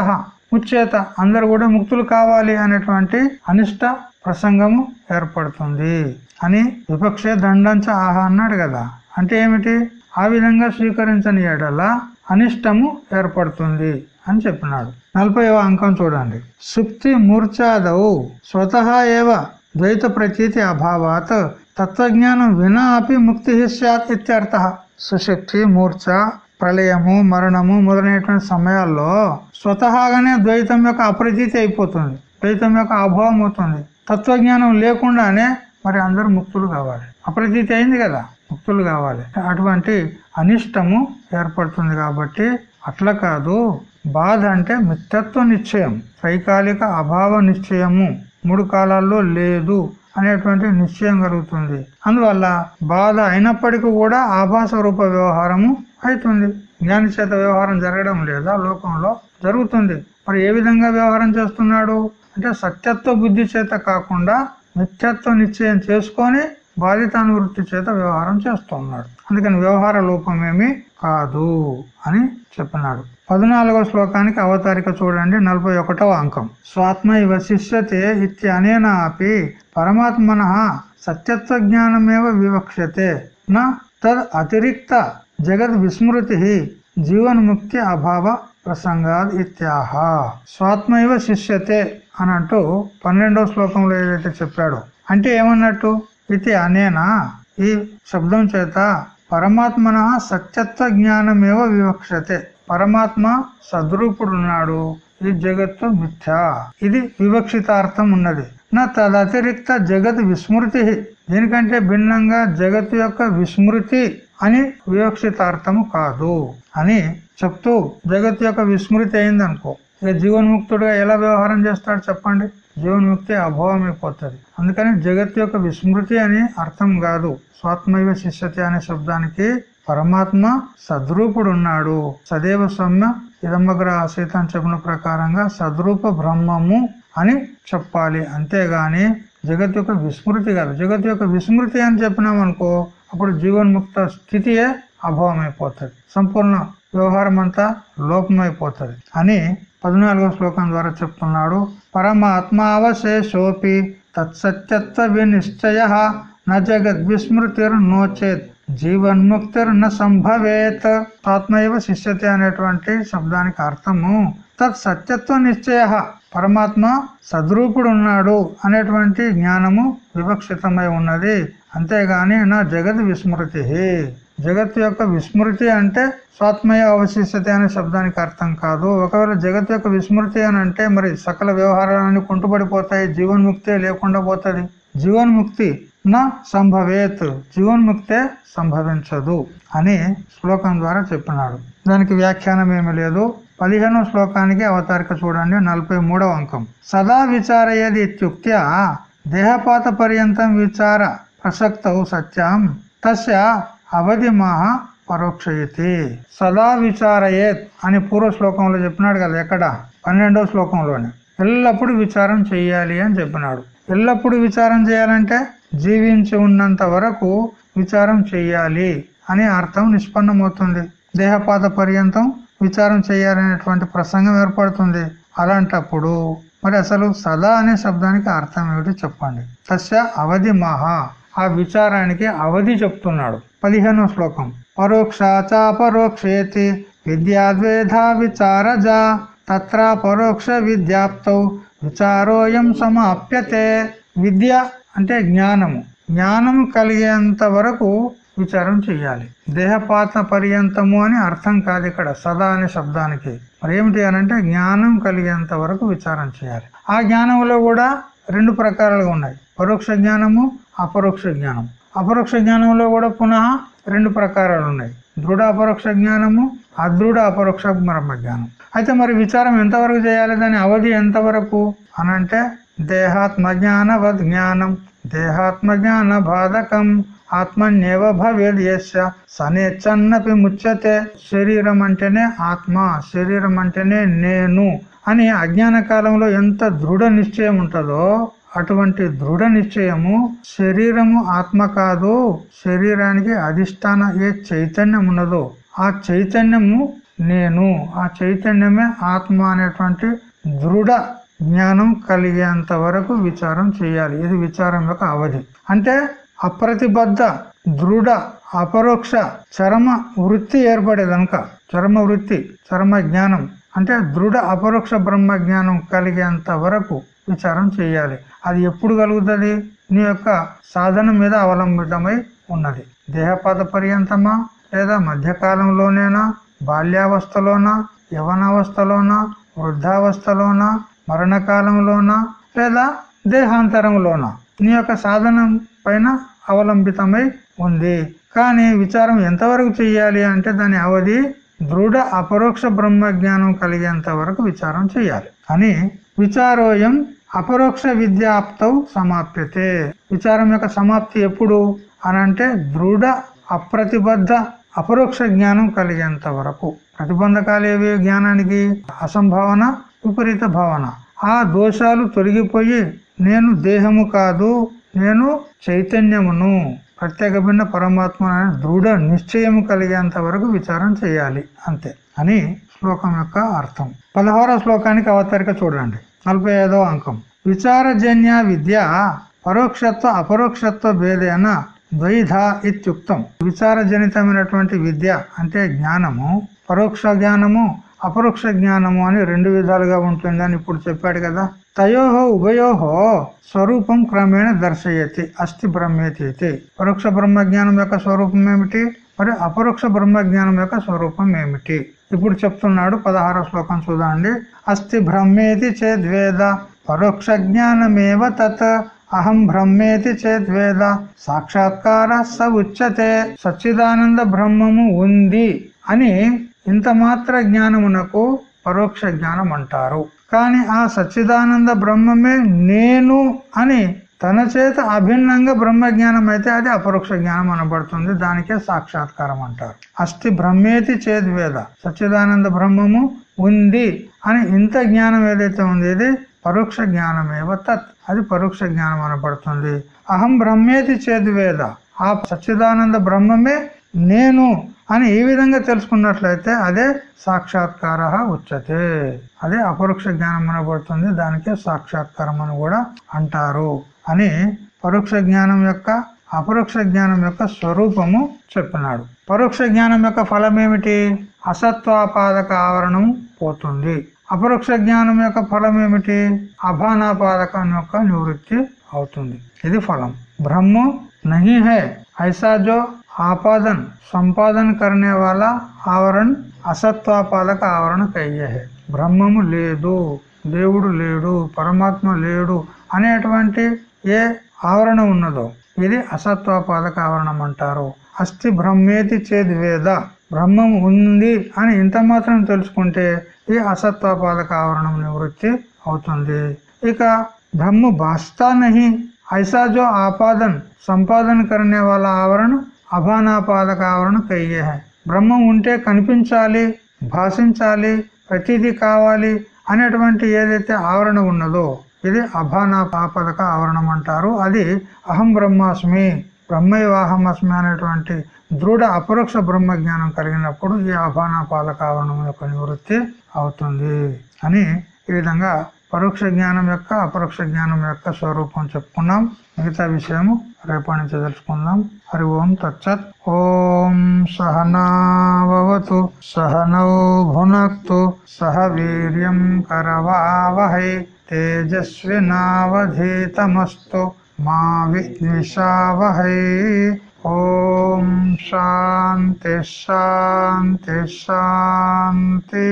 ముచ్చేత అందరు కూడా ముక్తులు కావాలి అనేటువంటి అనిష్ట ప్రసంగము ఏర్పడుతుంది. అని విపక్షే దండంచ ఆహా అన్నాడు కదా. అంటే ఏమిటి? ఆ విధంగా స్వీకరించని ఎడల అనిష్టము ఏర్పడుతుంది. అని చెప్పినాడు. నలభైవ అంకం చూడండి. సుప్తి మూర్ఛాదవు స్వతహా ఏవ ద్వైత ప్రతీతి అభావాత్ తత్వజ్ఞానం వినా అపి ముక్తి సత్ ఇత్యర్థ. సుశక్తి మూర్ఛ ప్రళయము మరణము మొదలైనటువంటి సమయాల్లో స్వతహాగానే ద్వైతం యొక్క అప్రతీతి అయిపోతుంది. ద్వైతం యొక్క అభావం అవుతుంది తత్వజ్ఞానం లేకుండానే మరి అందరూ ముక్తులు కావాలి. అప్రతీతి అయింది కదా ముక్తులు కావాలి. అటువంటి అనిష్టము ఏర్పడుతుంది కాబట్టి అట్లా కాదు. బాధ అంటే మిత్రత్వ నిశ్చయం త్రైకాలిక అభావ నిశ్చయము. మూడు కాలాల్లో లేదు అనేటువంటి నిశ్చయం కలుగుతుంది. అందువల్ల బాధ అయినప్పటికీ కూడా ఆభాస రూప వ్యవహారము అవుతుంది. జ్ఞాని చేత వ్యవహారం జరగడం లేదా లోకంలో జరుగుతుంది. మరి ఏ విధంగా వ్యవహారం చేస్తున్నాడు? అంటే సత్యత్వ బుద్ధి చేత కాకుండా నిత్యత్వ నిశ్చయం చేసుకొని బాధితానువృత్తి చేత వ్యవహారం చేస్తున్నాడు. అందుకని వ్యవహార లోపమేమి కాదు అని చెప్పినాడు. పద్నాలుగో శ్లోకానికి అవతారిక చూడండి నలభై ఒకటవ అంకం. స్వాత్మ వశిష్యతే శిష్యతే ఇత్యనేన అపి పరమాత్మన సత్యత్వ జ్ఞానమేవ వివక్షతే నా తద్ అతిరిక్త జగద్ విస్మృతి జీవన్ముక్తి అభావ ప్రసంగాద్ ఇత్యాహ. స్వాత్మైవ శిష్యతే అని అంటూ పన్నెండవ శ్లోకంలో ఏదైతే చెప్పాడో అంటే ఏమన్నట్టు? ఇది అనేనా? ఈ శబ్దం చేత పరమాత్మన సత్యత్వ జ్ఞానమేవ వివక్షతే పరమాత్మ సద్రూపుడున్నాడు. ఈ జగత్తు మిథ్య. ఇది వివక్షితార్థం ఉన్నది. నా తదతిరిక్త జగత్ విస్మృతి. దీనికంటే భిన్నంగా జగత్తు యొక్క విస్మృతి అని వివక్షితార్థము కాదు అని చెప్తూ జగత్ యొక్క విస్మృతి అయింది అనుకో ఇక జీవన్ముక్తుడుగా ఎలా వ్యవహారం చేస్తాడు చెప్పండి? జీవన్ముక్తి అభావం అయిపోతుంది అందుకని జగత్ యొక్క విస్మృతి అని అర్థం కాదు. స్వాత్మైవ శిష్యతి అనే శబ్దానికి పరమాత్మ సద్రూపుడు ఉన్నాడు సదేవ సౌమ్య ఇదమ్మగ్ర సీతం చెప్పిన ప్రకారంగా సద్రూప బ్రహ్మము అని చెప్పాలి. అంతేగాని జగత్ యొక్క విస్మృతి కాదు. జగత్ యొక్క విస్మృతి అని చెప్పినామనుకో అప్పుడు జీవన్ముక్త స్థితియే అభావం అయిపోతుంది సంపూర్ణ వ్యవహారం అంతా లోపమైపోతుంది అని పద్నాలుగో శ్లోకం ద్వారా చెప్తున్నాడు. పరమాత్మావశేషోపి తత్సత్యత్వ వినిశ్చయ న జగద్ నోచేత్ జీవన్ముక్తిర్న సంభవేత్. ఆత్మైవ శిష్యతే అనేటువంటి శబ్దానికి అర్థము. తత్ సత్యత్వ నిశ్చయ. పరమాత్మ సద్రూపుడు ఉన్నాడు అనేటువంటి జ్ఞానము వివక్షితమై ఉన్నది. అంతేగాని నా జగత్ విస్మృతి. జగత్ యొక్క విస్మృతి అంటే స్వాత్మయ అవశిష్టత అనే శబ్దానికి అర్థం కాదు. ఒకవేళ జగత్ యొక్క విస్మృతి అని అంటే మరి సకల వ్యవహారాలన్నీ కుంటుపడిపోతాయి. జీవన్ముక్తే లేకుండా పోతుంది. జీవన్ముక్తి నా సంభవేత్ జీవన్ముక్తే సంభవించదు అని శ్లోకం ద్వారా చెప్పినాడు. దానికి వ్యాఖ్యానం ఏమి లేదు. పదిహేనో శ్లోకానికి అవతారిక చూడండి నలభై అంకం. సదా విచారయేది ఇత్యుక్త్యా దేహపాత పర్యంతం విచార ప్రసక్త సత్యం తస్య అవధి మాహ పరోక్షయతి. సదా విచారయేత్ అని పూర్వ శ్లోకంలో చెప్పినాడు కదా ఎక్కడ? పన్నెండవ శ్లోకంలోనే. ఎల్లప్పుడూ విచారం చెయ్యాలి అని చెప్పినాడు. ఎల్లప్పుడూ విచారం చేయాలంటే జీవించి ఉన్నంత వరకు విచారం చెయ్యాలి అని అర్థం నిష్పన్నమవుతుంది. దేహపాత పర్యంతం విచారం చేయాలనేటువంటి ప్రసంగం ఏర్పడుతుంది. అలాంటప్పుడు మరి అసలు సదా అనే శబ్దానికి అర్థం ఏమిటి చెప్పండి. తస్య అవధి మహా. ఆ విచారానికి అవధి చెప్తున్నాడు. పదిహేనో శ్లోకం. పరోక్షాచాపరోక్షేతి విద్యాద్వేధ విచారజ తత్ర పరోక్ష విద్యాప్తౌ విచారోయం సమాప్యతే. విద్య అంటే జ్ఞానము. జ్ఞానము కలిగేంత వరకు విచారం చేయాలి దేహపాత పర్యంతము అని అర్థం కాదు ఇక్కడ సదా అనే శబ్దానికి. మరి ఏమిటి అనంటే జ్ఞానం కలిగేంత వరకు విచారం చేయాలి ఆ జ్ఞానంలో కూడా రెండు ప్రకారాలుగా ఉన్నాయి. పరోక్ష జ్ఞానము అపరోక్ష జ్ఞానం అపరోక్ష జ్ఞానంలో కూడా పునః రెండు ప్రకారాలు ఉన్నాయి. దృఢ అపరోక్ష జ్ఞానము అదృఢ అపరోక్ష బ్రహ్మ జ్ఞానం అయితే మరి విచారం ఎంతవరకు చేయాలి? దాని అవధి ఎంతవరకు? అనంటే దేహాత్మ జ్ఞానవద్ జ్ఞానం దేహాత్మ జ్ఞాన బాధకం ఆత్మన్యవ భవేద్ యశ సనేచ్చన్నపి ముచ్చతే శరీరం అంటేనే ఆత్మ శరీరం అంటేనే నేను అని అజ్ఞాన కాలంలో ఎంత దృఢ నిశ్చయం ఉంటుందో అటువంటి దృఢ నిశ్చయము శరీరము ఆత్మ కాదు శరీరానికి అధిష్టాన ఏ చైతన్యం ఉన్నదో ఆ చైతన్యము నేను ఆ చైతన్యమే ఆత్మ అనేటువంటి దృఢ జ్ఞానం కలిగేంత వరకు విచారం చేయాలి. ఇది విచారం యొక్క అవధి. అంటే అప్రతిబద్ధ దృఢ అపరోక్ష చరమ వృత్తి ఏర్పడేదనుక చరమ వృత్తి చరమ జ్ఞానం అంటే దృఢ అపరోక్ష బ్రహ్మ జ్ఞానం కలిగేంత వరకు విచారం చేయాలి. అది ఎప్పుడు కలుగుతుంది? నీ యొక్క సాధన మీద అవలంబితమై ఉన్నది. దేహపద పర్యంతమా? లేదా మధ్యకాలంలోనేనా? బాల్యావస్థలోనా? యవనావస్థలోనా? వృద్ధావస్థలోనా? మరణకాలంలోనా లేదా దేహాంతరంలోనా? నీ యొక్క సాధనం పైన అవలంబితమై ఉంది. కానీ విచారం ఎంతవరకు చెయ్యాలి అంటే దాని అవధి దృఢ అపరోక్ష బ్రహ్మ జ్ఞానం కలిగేంత వరకు విచారం చేయాలి అని విచారోయం అపరోక్ష విద్యాప్తౌ సమాప్యతే. విచారం యొక్క సమాప్తి ఎప్పుడు అనంటే దృఢ అప్రతిబద్ధ అపరోక్ష జ్ఞానం కలిగేంత వరకు. ప్రతిబంధకాలు ఏవి జ్ఞానానికి? అసంభావన విపరీత భావన. ఆ దోషాలు తొలగిపోయి నేను దేహము కాదు నేను చైతన్యమును ప్రత్యేక భిన్న పరమాత్మ దృఢ నిశ్చయం కలిగేంత వరకు విచారం చేయాలి అంతే అని శ్లోకం యొక్క అర్థం. పదహారో శ్లోకానికి అవతరిక చూడండి. నలభై ఐదో అంకం. విచారజన్య విద్య పరోక్షత్వ అపరోక్షత్వ భేదేన ద్వైధ ఇత్యుక్తం. విచారజనితమైనటువంటి విద్య అంటే జ్ఞానము పరోక్ష జ్ఞానము అపరోక్ష జ్ఞానము అని రెండు విధాలుగా ఉంటుందని ఇప్పుడు చెప్పాడు కదా. తయోహో ఉభయోహో స్వరూపం క్రమేణ దర్శయతి అస్థి బ్రహ్మేతి పరోక్ష బ్రహ్మ జ్ఞానం యొక్క స్వరూపం ఏమిటి? మరి అపరోక్ష బ్రహ్మ జ్ఞానం యొక్క స్వరూపం ఏమిటి? ఇప్పుడు చెప్తున్నాడు పదహారో శ్లోకం చూడండి. అస్థి బ్రహ్మేతి చేద్వేద పరోక్ష జ్ఞానమేవ తత్ అహం బ్రహ్మేతి చేద్వేద సాక్షాత్కార స ఉచ్యతే సచ్చిదానంద బ్రహ్మము ఉంది అని ఇంత మాత్ర జ్ఞానమునకు పరోక్ష జ్ఞానం అంటారు కానీ ఆ సచ్చిదానంద బ్రహ్మమే నేను అని తన చేత అభిన్నంగా బ్రహ్మ జ్ఞానం అయితే అది అపరోక్ష జ్ఞానం అనబడుతుంది దానికే సాక్షాత్కారం అంటారు అస్థి బ్రహ్మేతి చేద్వేద సచ్చిదానంద బ్రహ్మము ఉంది అని ఇంత జ్ఞానం ఏదైతే ఉంది ఇది పరోక్ష జ్ఞానమేవ తత్. అది పరోక్ష జ్ఞానం అనబడుతుంది అహం బ్రహ్మేతి చేద్వేద ఆ సచ్చిదానంద బ్రహ్మమే నేను అని ఈ విధంగా తెలుసుకున్నట్లయితే అదే సాక్షాత్కార ఉచ్యతే. అదే అపరోక్ష జ్ఞానం అనబడుతుంది దానికే సాక్షాత్కారం అని కూడా అంటారు అని పరోక్ష జ్ఞానం యొక్క అపరోక్ష జ్ఞానం యొక్క స్వరూపము చెప్పినాడు. పరోక్ష జ్ఞానం యొక్క ఫలం ఏమిటి? అసత్వాపాదక ఆవరణం పోతుంది. అపరోక్ష జ్ఞానం యొక్క ఫలం ఏమిటి? అభానాపాదకం యొక్క నివృత్తి అవుతుంది. ఇది ఫలం. బ్రహ్మ నహి హై ఐసా జో आपादन సంపాదన करने वाला ఆవరణ అసత్వాపాదక ఆవరణ కయ్యే బ్రహ్మము లేదు దేవుడు లేడు పరమాత్మ లేడు అనేటువంటి ఏ ఆవరణ ఉన్నదో ఇది అసత్వాపాదక ఆవరణం అంటారు అస్థి బ్రహ్మేతి చేద్ వేద బ్రహ్మం ఉంది అని ఇంత మాత్రం తెలుసుకుంటే ఈ అసత్వాపాదక ఆవరణం నివృత్తి అవుతుంది ఇక బ్రహ్మ బాస్తా నహి ఐసా జో ఆపాదన్ సంపాదన करने वाला ఆవరణ అభానాపాదకావరణ కయ్యే బ్రహ్మం ఉంటే కనిపించాలి భాషించాలి ప్రతిదీ కావాలి అనేటువంటి ఏదైతే ఆవరణ ఉన్నదో ఇది అభానాపాదక ఆవరణం అంటారు అది అహం బ్రహ్మాస్మి బ్రహ్మైవాహమస్మి అనేటువంటి దృఢ అపరోక్ష బ్రహ్మ జ్ఞానం కలిగినప్పుడు ఈ అభానాపాదక ఆవరణం యొక్క నివృత్తి అవుతుంది అని ఈ విధంగా పరోక్ష జ్ఞానం యొక్క అపరోక్ష జ్ఞానం యొక్క స్వరూపం చెప్పుకున్నాం. మిగతా విషయము రేపటి నుంచి తెలుసుకుందాం. హరి ఓం తచ్చత్ ఓం సహనావతు సహనౌ భునక్తు సహ వీర్యం కరవావహై తేజస్వినావధీతమస్తు మా విద్విషావహై ఓం శాంతి శాంతి శాంతి.